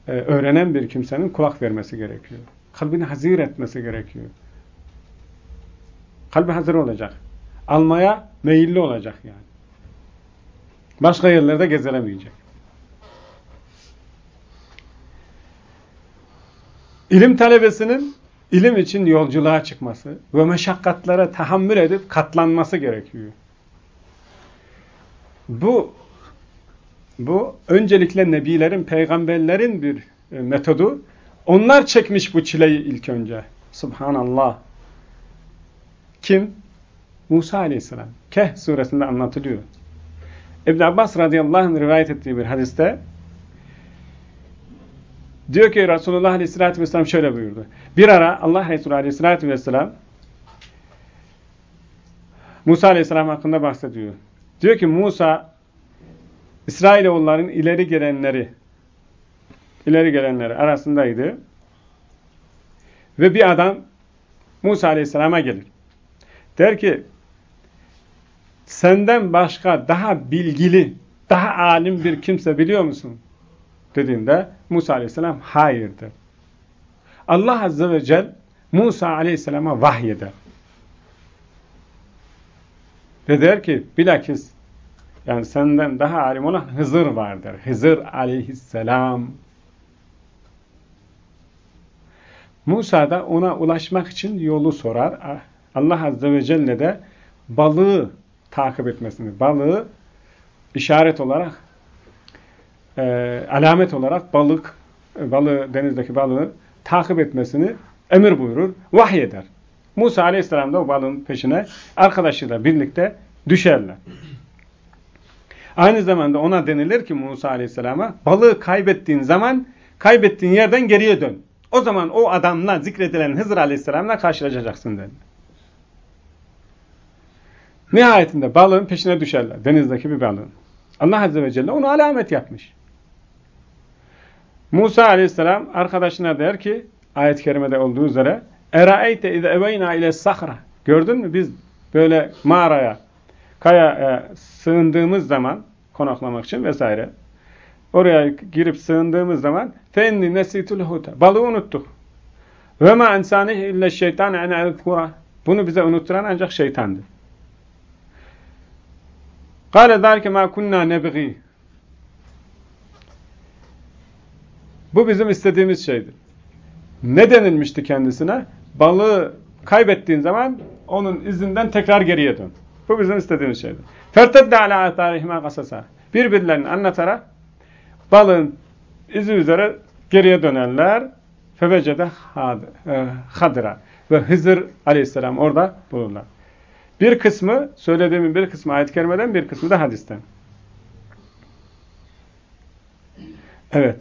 e, öğrenen bir kimsenin kulak vermesi gerekiyor. Kalbini hazır etmesi gerekiyor. Kalbi hazır olacak. Almaya meyilli olacak yani. Başka yerlerde gezelemeyecek. İlim talebesinin ilim için yolculuğa çıkması ve meşakkatlara tahammül edip katlanması gerekiyor. Bu bu öncelikle nebilerin, peygamberlerin bir e, metodu. Onlar çekmiş bu çileyi ilk önce. Subhanallah. Kim? Musa aleyhisselam. Keh suresinde anlatılıyor. İbn Abbas radıyallahu anh rivayet ettiği bir hadiste diyor ki Resulullah aleyhissalatü vesselam şöyle buyurdu. Bir ara Allah Resulü aleyhissalatü vesselam Musa aleyhisselam hakkında bahsediyor. Diyor ki Musa İsrailoğulların ileri gelenleri ileri gelenleri arasındaydı. Ve bir adam Musa Aleyhisselam'a gelir. Der ki senden başka daha bilgili, daha alim bir kimse biliyor musun? Dediğinde Musa Aleyhisselam hayırdır. Allah Azze ve Celle Musa Aleyhisselam'a vahyeder. Ve der ki bilakis yani senden daha alim olan Hızır vardır. Hızır aleyhisselam. Musa da ona ulaşmak için yolu sorar. Allah Azze ve Celle de balığı takip etmesini, balığı işaret olarak, e, alamet olarak balık, balığı, denizdeki balığı takip etmesini emir buyurur, vahyeder. Musa Aleyhisselam da o balığın peşine arkadaşıyla birlikte düşerler. Aynı zamanda ona denilir ki Musa Aleyhisselam'a balığı kaybettiğin zaman kaybettiğin yerden geriye dön. O zaman o adamla zikredilen Hızır Aleyhisselam'la karşılaşacaksın dedi. Nihayetinde balığın peşine düşerler. Denizdeki bir balığın. Allah Azze ve Celle onu alamet yapmış. Musa aleyhisselam arkadaşına der ki ayet-i kerimede olduğu üzere Eraeyte ize eveyna ile sahra Gördün mü biz böyle mağaraya kaya e, sığındığımız zaman konaklamak için vesaire oraya girip sığındığımız zaman fenni nesitul huta balığı unuttuk. Ve ma insanih illa şeytan en kura. Bunu bize unutturan ancak şeytandı. Kale der ki ma kunna nebgi. Bu bizim istediğimiz şeydi. Ne denilmişti kendisine? Balığı kaybettiğin zaman onun izinden tekrar geriye dön. Bu bizim istediğimiz şeydi. Fertedde alâ atârihimâ kasasa. Birbirlerini anlatarak balığın izi üzere geriye dönerler. Fevecede e, hadira. Ve Hızır aleyhisselam orada bulurlar. Bir kısmı, söylediğimin bir kısmı ayet-i kerimeden, bir kısmı da hadisten. Evet.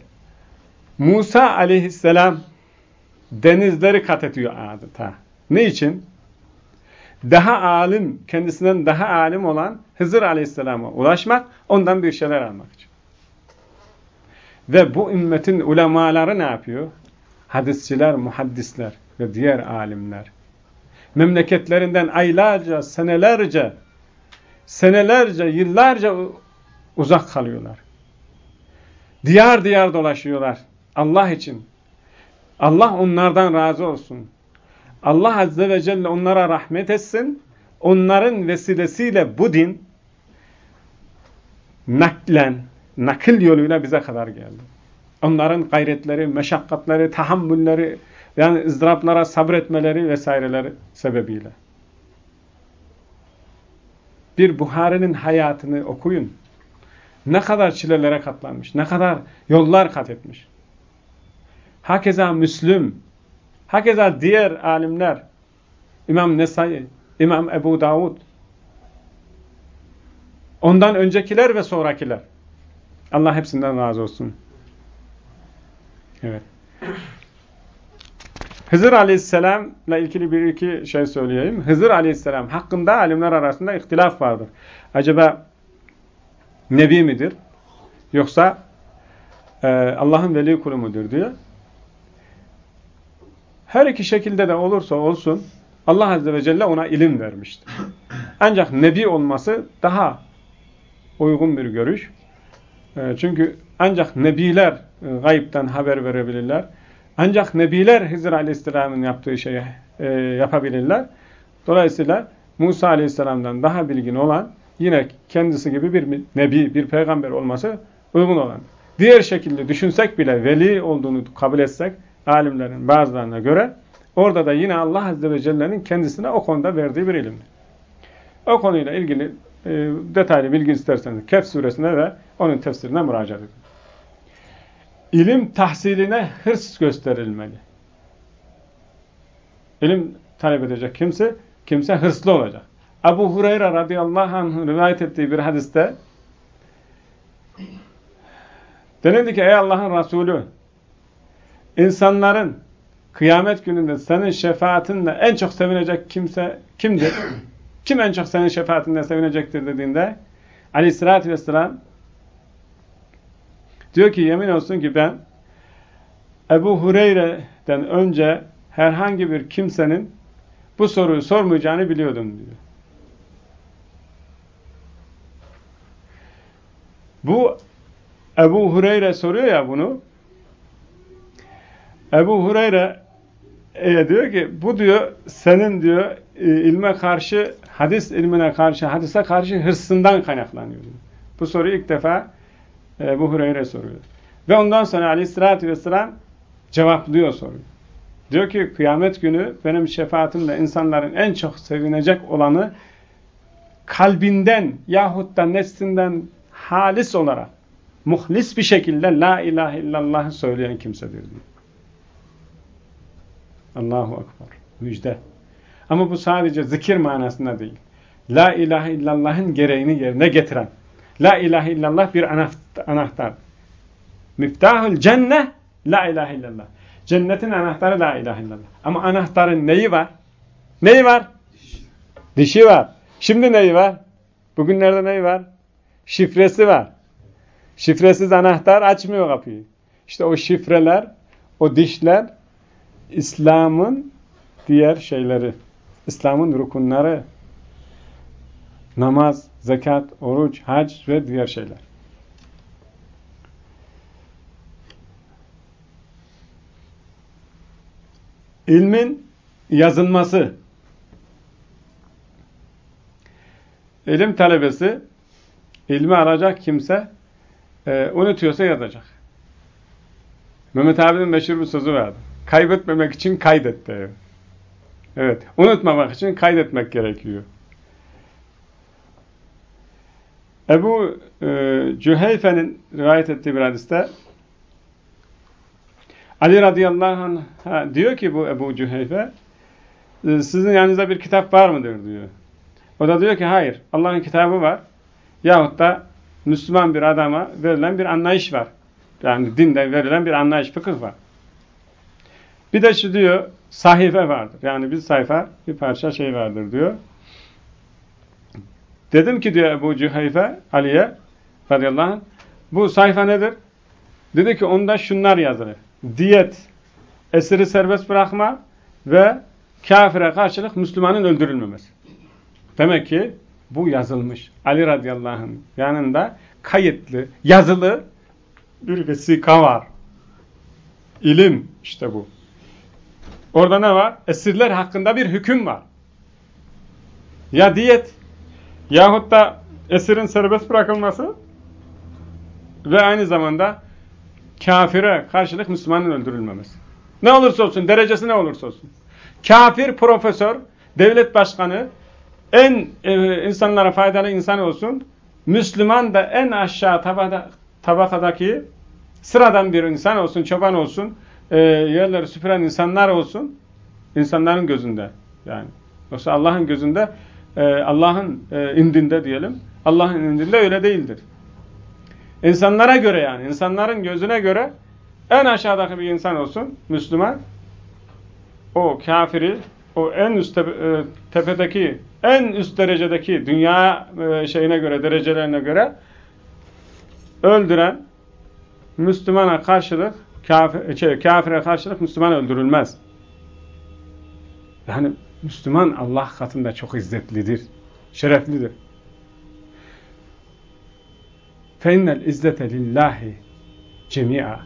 Musa aleyhisselam denizleri kat ediyor adeta. Ne için? Daha alim, kendisinden daha alim olan Hızır aleyhisselama ulaşmak, ondan bir şeyler almak için. Ve bu ümmetin ulemaları ne yapıyor? Hadisçiler, muhaddisler ve diğer alimler. Memleketlerinden aylarca, senelerce, senelerce, yıllarca uzak kalıyorlar. Diyar diyar dolaşıyorlar. Allah için. Allah onlardan razı olsun. Allah Azze ve Celle onlara rahmet etsin. Onların vesilesiyle bu din naklen, nakil yoluyla bize kadar geldi. Onların gayretleri, meşakkatleri, tahammülleri, yani ızdıraplara sabretmeleri vesaireleri sebebiyle. Bir Buhari'nin hayatını okuyun. Ne kadar çilelere katlanmış, ne kadar yollar kat etmiş. Hakeza Müslüm, hakeza diğer alimler, İmam Nesai, İmam Ebu Davud, ondan öncekiler ve sonrakiler. Allah hepsinden razı olsun. Evet. Hızır Aleyhisselam'la ilgili bir iki şey söyleyeyim. Hızır Aleyhisselam hakkında alimler arasında ihtilaf vardır. Acaba Nebi midir? Yoksa e, Allah'ın veli kulu mudur diyor. Her iki şekilde de olursa olsun Allah Azze ve Celle ona ilim vermiştir. Ancak Nebi olması daha uygun bir görüş. E, çünkü ancak Nebiler e, gayipten haber verebilirler. Ancak Nebiler Hızır Aleyhisselam'ın yaptığı şeyi e, yapabilirler. Dolayısıyla Musa Aleyhisselam'dan daha bilgin olan yine kendisi gibi bir nebi, bir peygamber olması uygun olan. Diğer şekilde düşünsek bile veli olduğunu kabul etsek alimlerin bazılarına göre orada da yine Allah Azze ve Celle'nin kendisine o konuda verdiği bir ilimdir. O konuyla ilgili e, detaylı bilgi isterseniz Kehf suresine ve onun tefsirine müracaat edin. İlim tahsiline hırs gösterilmeli. İlim talep edecek kimse, kimse hırslı olacak. Abu Hureyre radıyallahu anh rivayet ettiği bir hadiste denildi ki ey Allah'ın Resulü insanların kıyamet gününde senin şefaatinle en çok sevinecek kimse kimdir? Kim en çok senin şefaatinle sevinecektir dediğinde aleyhissalatü vesselam diyor ki yemin olsun ki ben Ebu Hureyre'den önce herhangi bir kimsenin bu soruyu sormayacağını biliyordum diyor. Bu Ebu Hureyre soruyor ya bunu. Ebu Hureyre e, diyor ki bu diyor senin diyor e, ilme karşı hadis ilmine karşı hadise karşı hırsından kaynaklanıyor. Diyor. Bu soruyu ilk defa Ebu Hureyre soruyor. Ve ondan sonra aleyhissalatü vesselam cevaplıyor soruyu. Diyor ki kıyamet günü benim şefaatimle insanların en çok sevinecek olanı kalbinden yahut da nefsinden halis olarak muhlis bir şekilde la ilahe illallah söyleyen kimsedir diyor. Allahu Ekber. Müjde. Ama bu sadece zikir manasında değil. La ilahe illallah'ın gereğini yerine getiren. La ilahe illallah bir anahtar. Miftahül cenne la ilahe illallah. Cennetin anahtarı la ilahe illallah. Ama anahtarın neyi var? Neyi var? Dişi var. Şimdi neyi var? Bugünlerde neyi var? Şifresi var. Şifresiz anahtar açmıyor kapıyı. İşte o şifreler, o dişler İslam'ın diğer şeyleri. İslam'ın rukunları. Namaz, zekat, oruç, hac ve diğer şeyler. İlmin yazılması. İlim talebesi ilmi alacak kimse e, unutuyorsa yazacak. Mehmet abinin meşhur bir sözü vardı. Kaybetmemek için kaydet diyor. Evet. Unutmamak için kaydetmek gerekiyor. Ebu e, Cüheyfe'nin rivayet ettiği bir hadiste Ali radıyallahu anh diyor ki bu Ebu Cüheyfe e, sizin yanınızda bir kitap var mıdır diyor. O da diyor ki hayır Allah'ın kitabı var yahut da Müslüman bir adama verilen bir anlayış var. Yani dinde verilen bir anlayış, fıkıh var. Bir de şu diyor sahife vardır. Yani bir sayfa, bir parça şey vardır diyor. Dedim ki diyor Ebu Cüheyfe Ali'ye radıyallahu anh bu sayfa nedir? Dedi ki onda şunlar yazılı. Diyet, esiri serbest bırakma ve kafire karşılık Müslümanın öldürülmemesi. Demek ki bu yazılmış. Ali radıyallahu anh yanında kayıtlı, yazılı bir vesika var. İlim işte bu. Orada ne var? Esirler hakkında bir hüküm var. Ya diyet yahut da esirin serbest bırakılması ve aynı zamanda kafire karşılık Müslümanın öldürülmemesi. Ne olursa olsun, derecesi ne olursa olsun. Kafir profesör, devlet başkanı, en e, insanlara faydalı insan olsun, Müslüman da en aşağı tabada, tabakadaki sıradan bir insan olsun, çoban olsun, e, yerleri süpüren insanlar olsun, insanların gözünde yani. Yoksa Allah'ın gözünde, e, Allah'ın e, indinde diyelim, Allah'ın indinde öyle değildir. İnsanlara göre yani, insanların gözüne göre en aşağıdaki bir insan olsun, Müslüman, o kafiri, o en üst tepe, e, tepedeki, en üst derecedeki dünya e, şeyine göre, derecelerine göre öldüren Müslümana karşılık kafir, şey, kafire karşılık Müslüman öldürülmez. Yani Müslüman Allah katında çok izzetlidir, şereflidir. فَاِنَّ الْاِزَّةَ لِلّٰهِ cemia.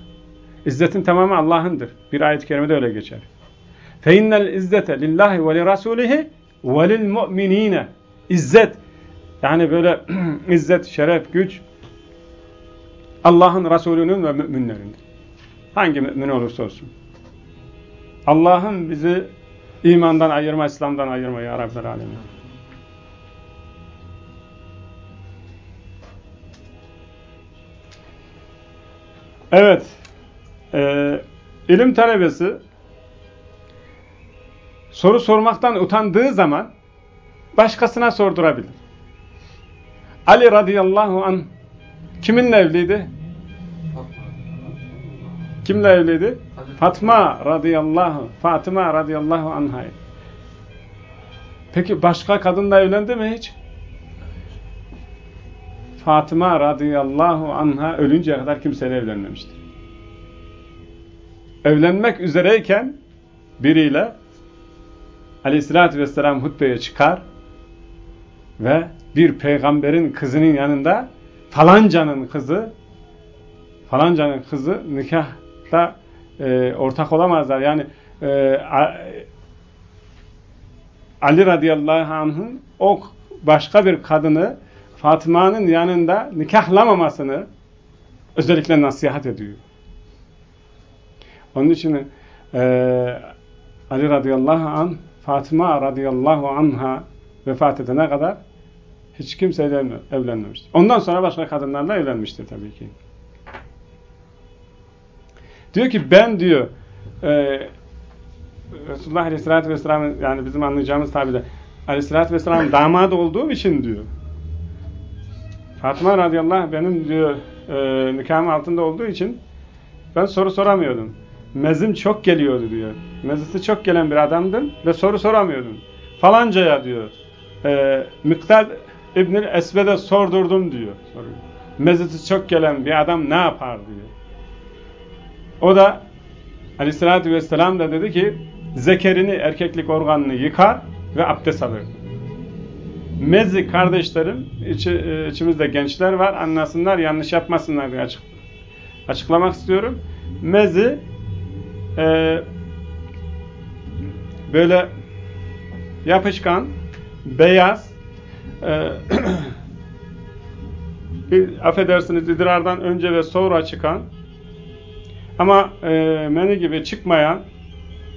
İzzetin tamamı Allah'ındır. Bir ayet-i kerimede öyle geçer. فَاِنَّ الْاِزَّةَ لِلّٰهِ وَلِرَسُولِهِ وَلِلْمُؤْمِن۪ينَ İzzet, yani böyle izzet, şeref, güç Allah'ın Resulünün ve müminlerindir. Hangi mümin olursa olsun. Allah'ın bizi imandan ayırma, İslam'dan ayırma ya Rabbel Alemin. Evet, e, ilim talebesi soru sormaktan utandığı zaman başkasına sordurabilir. Ali radıyallahu anh kiminle evliydi? Kimle evliydi? Fatma radıyallahu Fatıma radıyallahu anha. Peki başka kadınla evlendi mi hiç? Fatıma radıyallahu anha ölünceye kadar kimseyle evlenmemiştir. Evlenmek üzereyken biriyle aleyhissalatü vesselam hutbeye çıkar ve bir peygamberin kızının yanında falancanın kızı falancanın kızı nikahta e, ortak olamazlar. Yani e, Ali radıyallahu anh'ın o başka bir kadını Fatıma'nın yanında nikahlamamasını özellikle nasihat ediyor. Onun için e, Ali radıyallahu anh Fatıma radıyallahu anha vefat edene kadar hiç kimseyle evlenmemiştir. Ondan sonra başka kadınlarla evlenmiştir tabii ki. Diyor ki ben diyor e, Resulullah Aleyhisselatü Vesselam'ın yani bizim anlayacağımız tabirle Aleyhisselatü Vesselam'ın damadı olduğum için diyor Fatıma radıyallahu anh benim diyor e, nikahım altında olduğu için ben soru soramıyordum. Mezim çok geliyordu diyor. Mezisi çok gelen bir adamdım ve soru soramıyordum. Falancaya diyor e, Miktad İbnül Esved'e sordurdum diyor. Soruyor. Mezisi çok gelen bir adam ne yapar diyor. O da aleyhissalatü vesselam da dedi ki zekerini erkeklik organını yıkar ve abdest alır. Mezi kardeşlerim, içi, e, içimizde gençler var, anlasınlar, yanlış yapmasınlar diye açık, açıklamak istiyorum. Mezi e, böyle yapışkan, beyaz, e, affedersiniz idrardan önce ve sonra çıkan ama e, meni gibi çıkmayan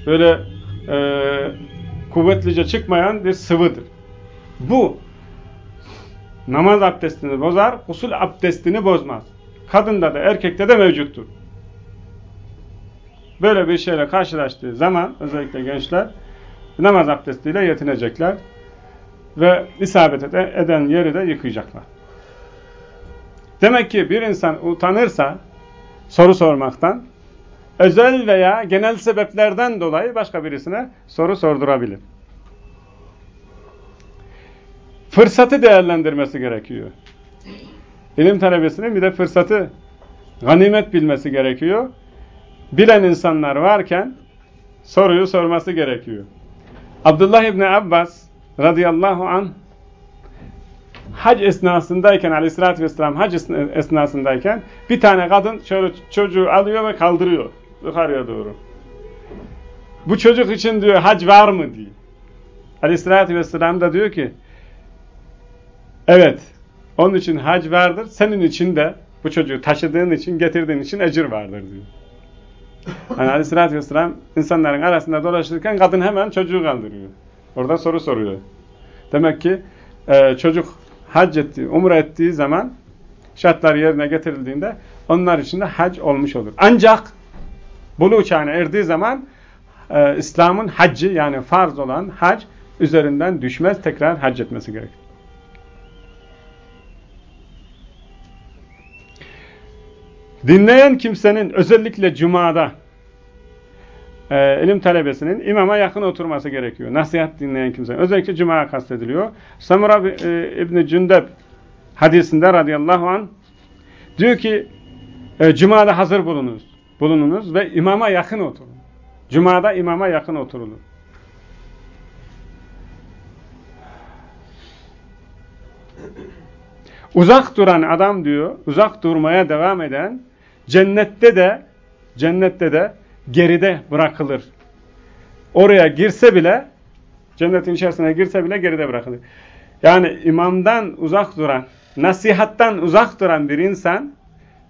böyle e, kuvvetlice çıkmayan bir sıvıdır. Bu namaz abdestini bozar, usul abdestini bozmaz. Kadında da erkekte de mevcuttur. Böyle bir şeyle karşılaştığı zaman özellikle gençler namaz abdestiyle yetinecekler ve isabet eden yeri de yıkayacaklar. Demek ki bir insan utanırsa soru sormaktan özel veya genel sebeplerden dolayı başka birisine soru sordurabilir. Fırsatı değerlendirmesi gerekiyor. İlim talebesinin bir de fırsatı ganimet bilmesi gerekiyor. Bilen insanlar varken soruyu sorması gerekiyor. Abdullah İbni Abbas radıyallahu an hac esnasındayken aleyhissalatü vesselam hac esnasındayken bir tane kadın şöyle çocuğu alıyor ve kaldırıyor yukarıya doğru. Bu çocuk için diyor hac var mı diyor. Aleyhissalatü vesselam da diyor ki evet onun için hac vardır. Senin için de bu çocuğu taşıdığın için getirdiğin için ecir vardır diyor. Yani aleyhissalatü vesselam insanların arasında dolaşırken kadın hemen çocuğu kaldırıyor. Orada soru soruyor. Demek ki e, çocuk hac ettiği, umre ettiği zaman şartlar yerine getirildiğinde onlar için de hac olmuş olur. Ancak bulu çağına erdiği zaman e, İslam'ın haccı yani farz olan hac üzerinden düşmez. Tekrar hac etmesi gerekir. Dinleyen kimsenin özellikle cumada e, ilim talebesinin imama yakın oturması gerekiyor. Nasihat dinleyen kimse. Özellikle cumaya kastediliyor. Samura e, İbni Cündeb hadisinde radıyallahu an diyor ki e, cumada hazır bulunuz. Bulununuz ve imama yakın oturun. Cumada imama yakın oturulur. Uzak duran adam diyor, uzak durmaya devam eden cennette de cennette de geride bırakılır. Oraya girse bile cennetin içerisine girse bile geride bırakılır. Yani imamdan uzak duran, nasihattan uzak duran bir insan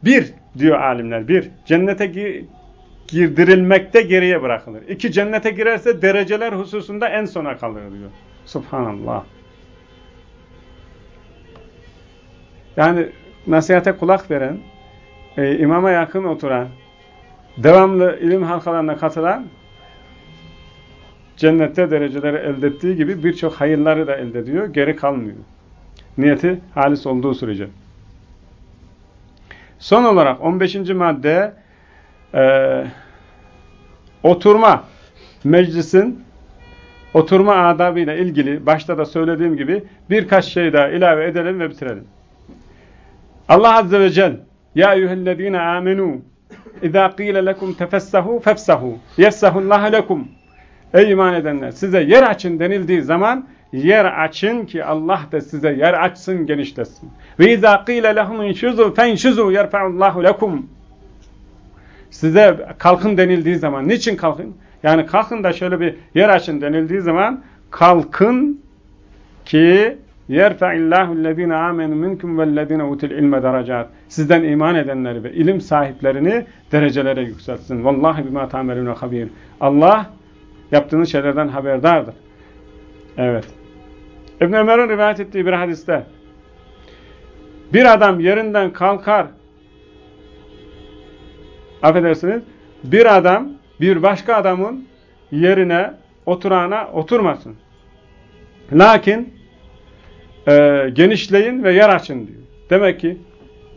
bir diyor alimler. Bir, cennete girdirilmekte geriye bırakılır. İki, cennete girerse dereceler hususunda en sona kalır diyor. Subhanallah. Yani nasihate kulak veren, e, imama yakın oturan, devamlı ilim halkalarına katılan cennette dereceleri elde ettiği gibi birçok hayırları da elde ediyor. Geri kalmıyor. Niyeti halis olduğu sürece. Son olarak 15. madde e, oturma meclisin oturma adabıyla ilgili başta da söylediğim gibi birkaç şey daha ilave edelim ve bitirelim. Allah Azze ve Celle Ya eyyühellezine amenu İzâ qîle lekum tefessahû fefsahû yefsahullâhe lekum Ey iman edenler size yer açın denildiği zaman yer açın ki Allah da size yer açsın genişlesin. Ve izâ qîle lehum inşuzu fenşuzu yerfa'ullahu lekum. Size kalkın denildiği zaman niçin kalkın? Yani kalkın da şöyle bir yer açın denildiği zaman kalkın ki yerfa'illahu allazina amenu minkum vellezina utul ilme derecat. Sizden iman edenleri ve ilim sahiplerini derecelere yükseltsin. Vallahi bima ta'melune habir. Allah yaptığınız şeylerden haberdardır. Evet. İbn Ömer'in rivayet ettiği bir hadiste bir adam yerinden kalkar affedersiniz bir adam bir başka adamın yerine oturana oturmasın. Lakin e, genişleyin ve yer açın diyor. Demek ki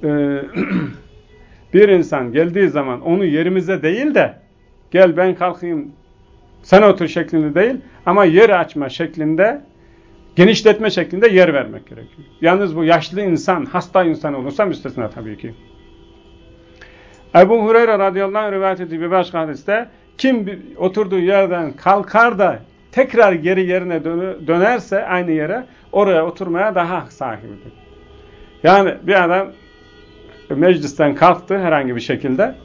e, bir insan geldiği zaman onu yerimize değil de gel ben kalkayım sen otur şeklinde değil ama yer açma şeklinde genişletme şeklinde yer vermek gerekiyor. Yalnız bu yaşlı insan, hasta insan olursa müstesna tabii ki. Ebu Hureyre radıyallahu anh rivayet ettiği bir başka hadiste kim oturduğu yerden kalkar da tekrar geri yerine dönerse aynı yere oraya oturmaya daha sahibidir. Yani bir adam meclisten kalktı herhangi bir şekilde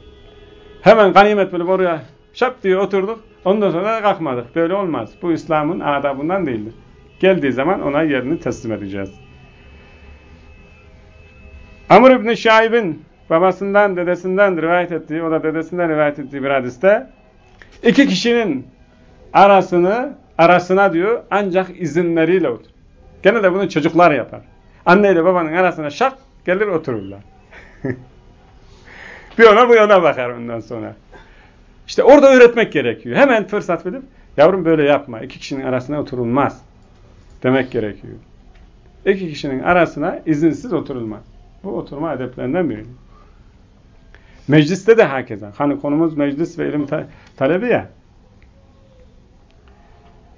hemen ganimet bulup oraya şap diye oturduk ondan sonra kalkmadık. Böyle olmaz. Bu İslam'ın adabından değildir. Geldiği zaman ona yerini teslim edeceğiz. Amr ibn Şaib'in babasından, dedesinden rivayet ettiği, o da dedesinden rivayet ettiği bir hadiste iki kişinin arasını, arasına diyor ancak izinleriyle otur. Gene de bunu çocuklar yapar. Anne ile babanın arasına şak gelir otururlar. bir ona bu yana bakar ondan sonra. İşte orada öğretmek gerekiyor. Hemen fırsat verip yavrum böyle yapma. İki kişinin arasına oturulmaz. Demek gerekiyor. İki kişinin arasına izinsiz oturulmaz. Bu oturma edeplerinden biri. Mecliste de hakeza. Hani konumuz meclis ve ilim ta talebi ya.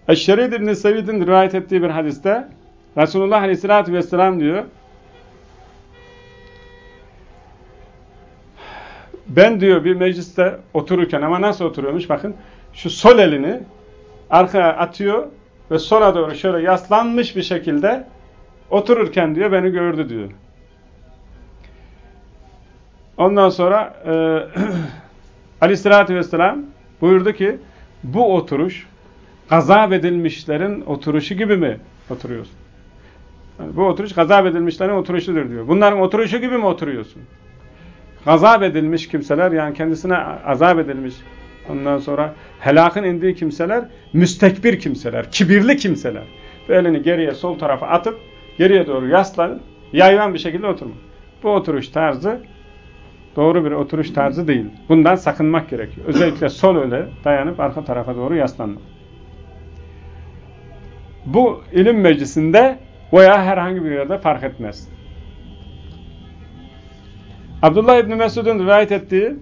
Eşşerid İbn-i Sevid'in rivayet ettiği bir hadiste Resulullah Aleyhisselatü Vesselam diyor ben diyor bir mecliste otururken ama nasıl oturuyormuş bakın şu sol elini arkaya atıyor ve sola doğru şöyle yaslanmış bir şekilde otururken diyor beni gördü diyor. Ondan sonra e, Aleyhisselatü Vesselam buyurdu ki bu oturuş gazap edilmişlerin oturuşu gibi mi oturuyorsun? Yani bu oturuş gazap edilmişlerin oturuşudur diyor. Bunların oturuşu gibi mi oturuyorsun? Gazap edilmiş kimseler yani kendisine azap edilmiş ondan sonra helakın indiği kimseler müstekbir kimseler, kibirli kimseler. Ve elini geriye sol tarafa atıp geriye doğru yaslanıp yayvan bir şekilde oturma. Bu oturuş tarzı doğru bir oturuş tarzı değil. Bundan sakınmak gerekiyor. Özellikle sol öyle dayanıp arka tarafa doğru yaslanmak. Bu ilim meclisinde veya herhangi bir yerde fark etmez. Abdullah İbni Mesud'un rivayet ettiği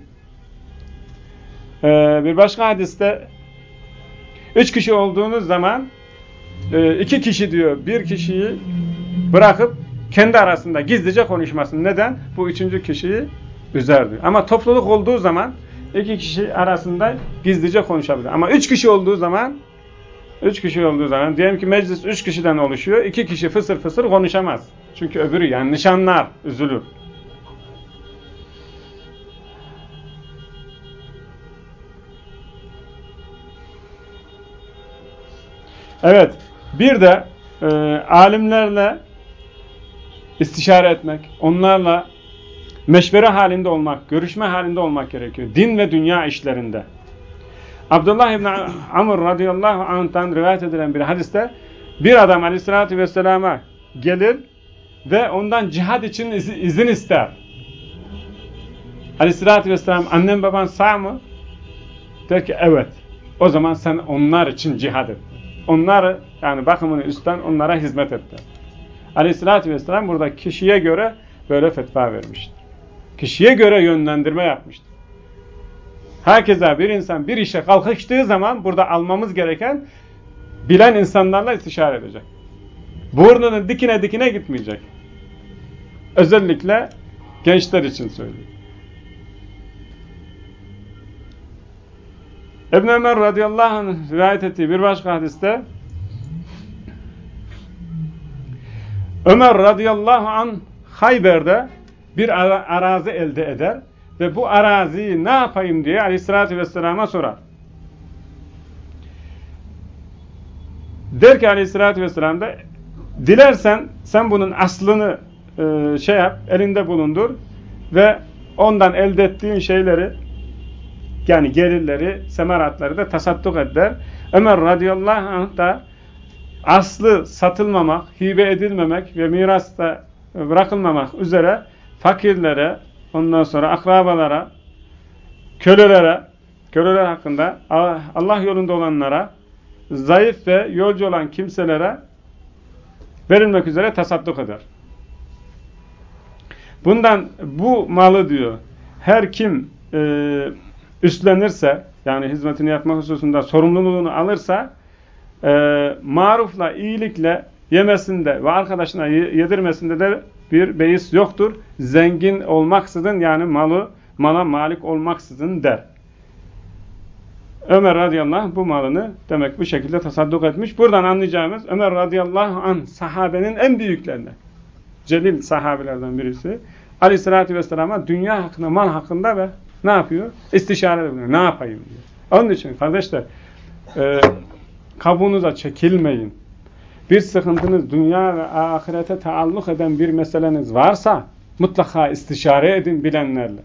e, bir başka hadiste üç kişi olduğunuz zaman e, iki kişi diyor bir kişiyi bırakıp kendi arasında gizlice konuşmasın. Neden? Bu üçüncü kişiyi üzer diyor. Ama topluluk olduğu zaman iki kişi arasında gizlice konuşabilir. Ama üç kişi olduğu zaman üç kişi olduğu zaman diyelim ki meclis üç kişiden oluşuyor. iki kişi fısır fısır konuşamaz. Çünkü öbürü yanlış anlar, üzülür. Evet, bir de e, alimlerle istişare etmek, onlarla meşvere halinde olmak, görüşme halinde olmak gerekiyor. Din ve dünya işlerinde. Abdullah İbni Amr radıyallahu anh'tan rivayet edilen bir hadiste bir adam aleyhissalatü vesselama gelir ve ondan cihad için izin ister. Aleyhissalatü vesselam annem baban sağ mı? Der ki evet. O zaman sen onlar için cihad et. Onları yani bakımını üstten onlara hizmet etti. Aleyhissalatü vesselam burada kişiye göre böyle fetva vermiştir. Kişiye göre yönlendirme yapmıştır. Herkese bir insan bir işe kalkıştığı zaman burada almamız gereken bilen insanlarla istişare edecek. Burnunun dikine dikine gitmeyecek. Özellikle gençler için söylüyorum. İbn Ömer radıyallahu anh rivayet ettiği bir başka hadiste Ömer radıyallahu anh Hayber'de bir arazi elde eder ve bu araziyi ne yapayım diye aleyhissalatü vesselama sorar. Der ki aleyhissalatü vesselam da dilersen sen bunun aslını e, şey yap, elinde bulundur ve ondan elde ettiğin şeyleri yani gelirleri, semeratları da tasadduk eder. Ömer radıyallahu anh da aslı satılmamak, hibe edilmemek ve mirasta bırakılmamak üzere fakirlere, ondan sonra akrabalara, kölelere, köleler hakkında Allah yolunda olanlara, zayıf ve yolcu olan kimselere verilmek üzere tasadduk eder. Bundan bu malı diyor her kim e, üstlenirse yani hizmetini yapma hususunda sorumluluğunu alırsa e, marufla, iyilikle yemesinde ve arkadaşına yedirmesinde de bir beis yoktur. Zengin olmaksızın yani malı mala malik olmaksızın der. Ömer radıyallahu anh bu malını demek bu şekilde tasadduk etmiş. Buradan anlayacağımız Ömer radıyallahu anh sahabenin en büyüklerinden. Celil sahabelerden birisi. Aleyhissalatü vesselam'a dünya hakkında, mal hakkında ve ne yapıyor? İstişare ediyor. Ne yapayım diyor. Onun için kardeşler e, kabuğunuza bir sıkıntınız, dünya ve ahirete taalluk eden bir meseleniz varsa Mutlaka istişare edin bilenlerle.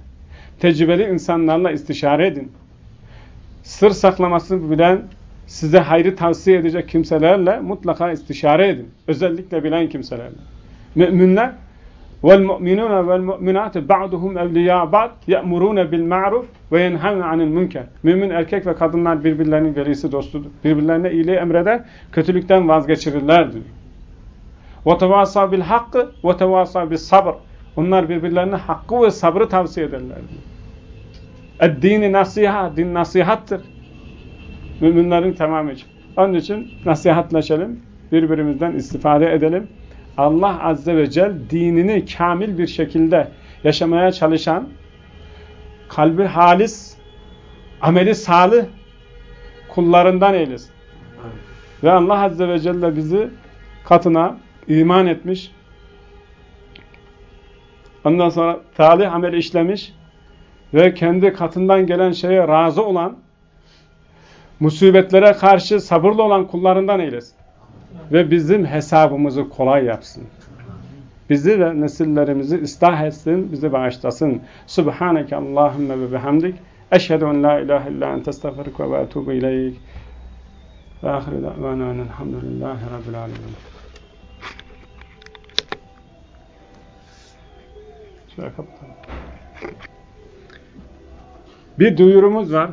Tecrübeli insanlarla istişare edin. Sır saklamasını bilen, size hayrı tavsiye edecek kimselerle mutlaka istişare edin. Özellikle bilen kimselerle. Müminler وَالْمُؤْمِنُونَ وَالْمُؤْمِنَاتِ بَعْضُهُمْ اَوْلِيَا بَعْض يَأْمُرُونَ بِالْمَعْرُفِ وَيَنْهَوْنَ عَنِ الْمُنْكَرِ Mümin erkek ve kadınlar birbirlerinin velisi dostudur. Birbirlerine iyiliği emreder, kötülükten vazgeçirirler diyor. وَتَوَاسَى بِالْحَقِّ وَتَوَاسَى بِالصَّبْرِ Onlar birbirlerine hakkı ve sabrı tavsiye ederler diyor. Eddini nasiha, din nasihattır. Müminlerin tamamı için. Onun için nasihatleşelim, birbirimizden istifade edelim. Allah Azze ve Celle dinini kamil bir şekilde yaşamaya çalışan, kalbi halis, ameli salih kullarından eylesin. Ve Allah Azze ve Celle bizi katına iman etmiş, ondan sonra talih amel işlemiş ve kendi katından gelen şeye razı olan, musibetlere karşı sabırlı olan kullarından eylesin. Ve bizim hesabımızı kolay yapsın. Bizi ve nesillerimizi ıslah etsin, bizi bağışlasın. Subhaneke Allahümme ve bihamdik. Eşhedü en la ilahe illa ente estağfirüke ve etubu ileyk. Ve ahire da'vana elhamdülillahi rabbil alemin. Bir duyurumuz var.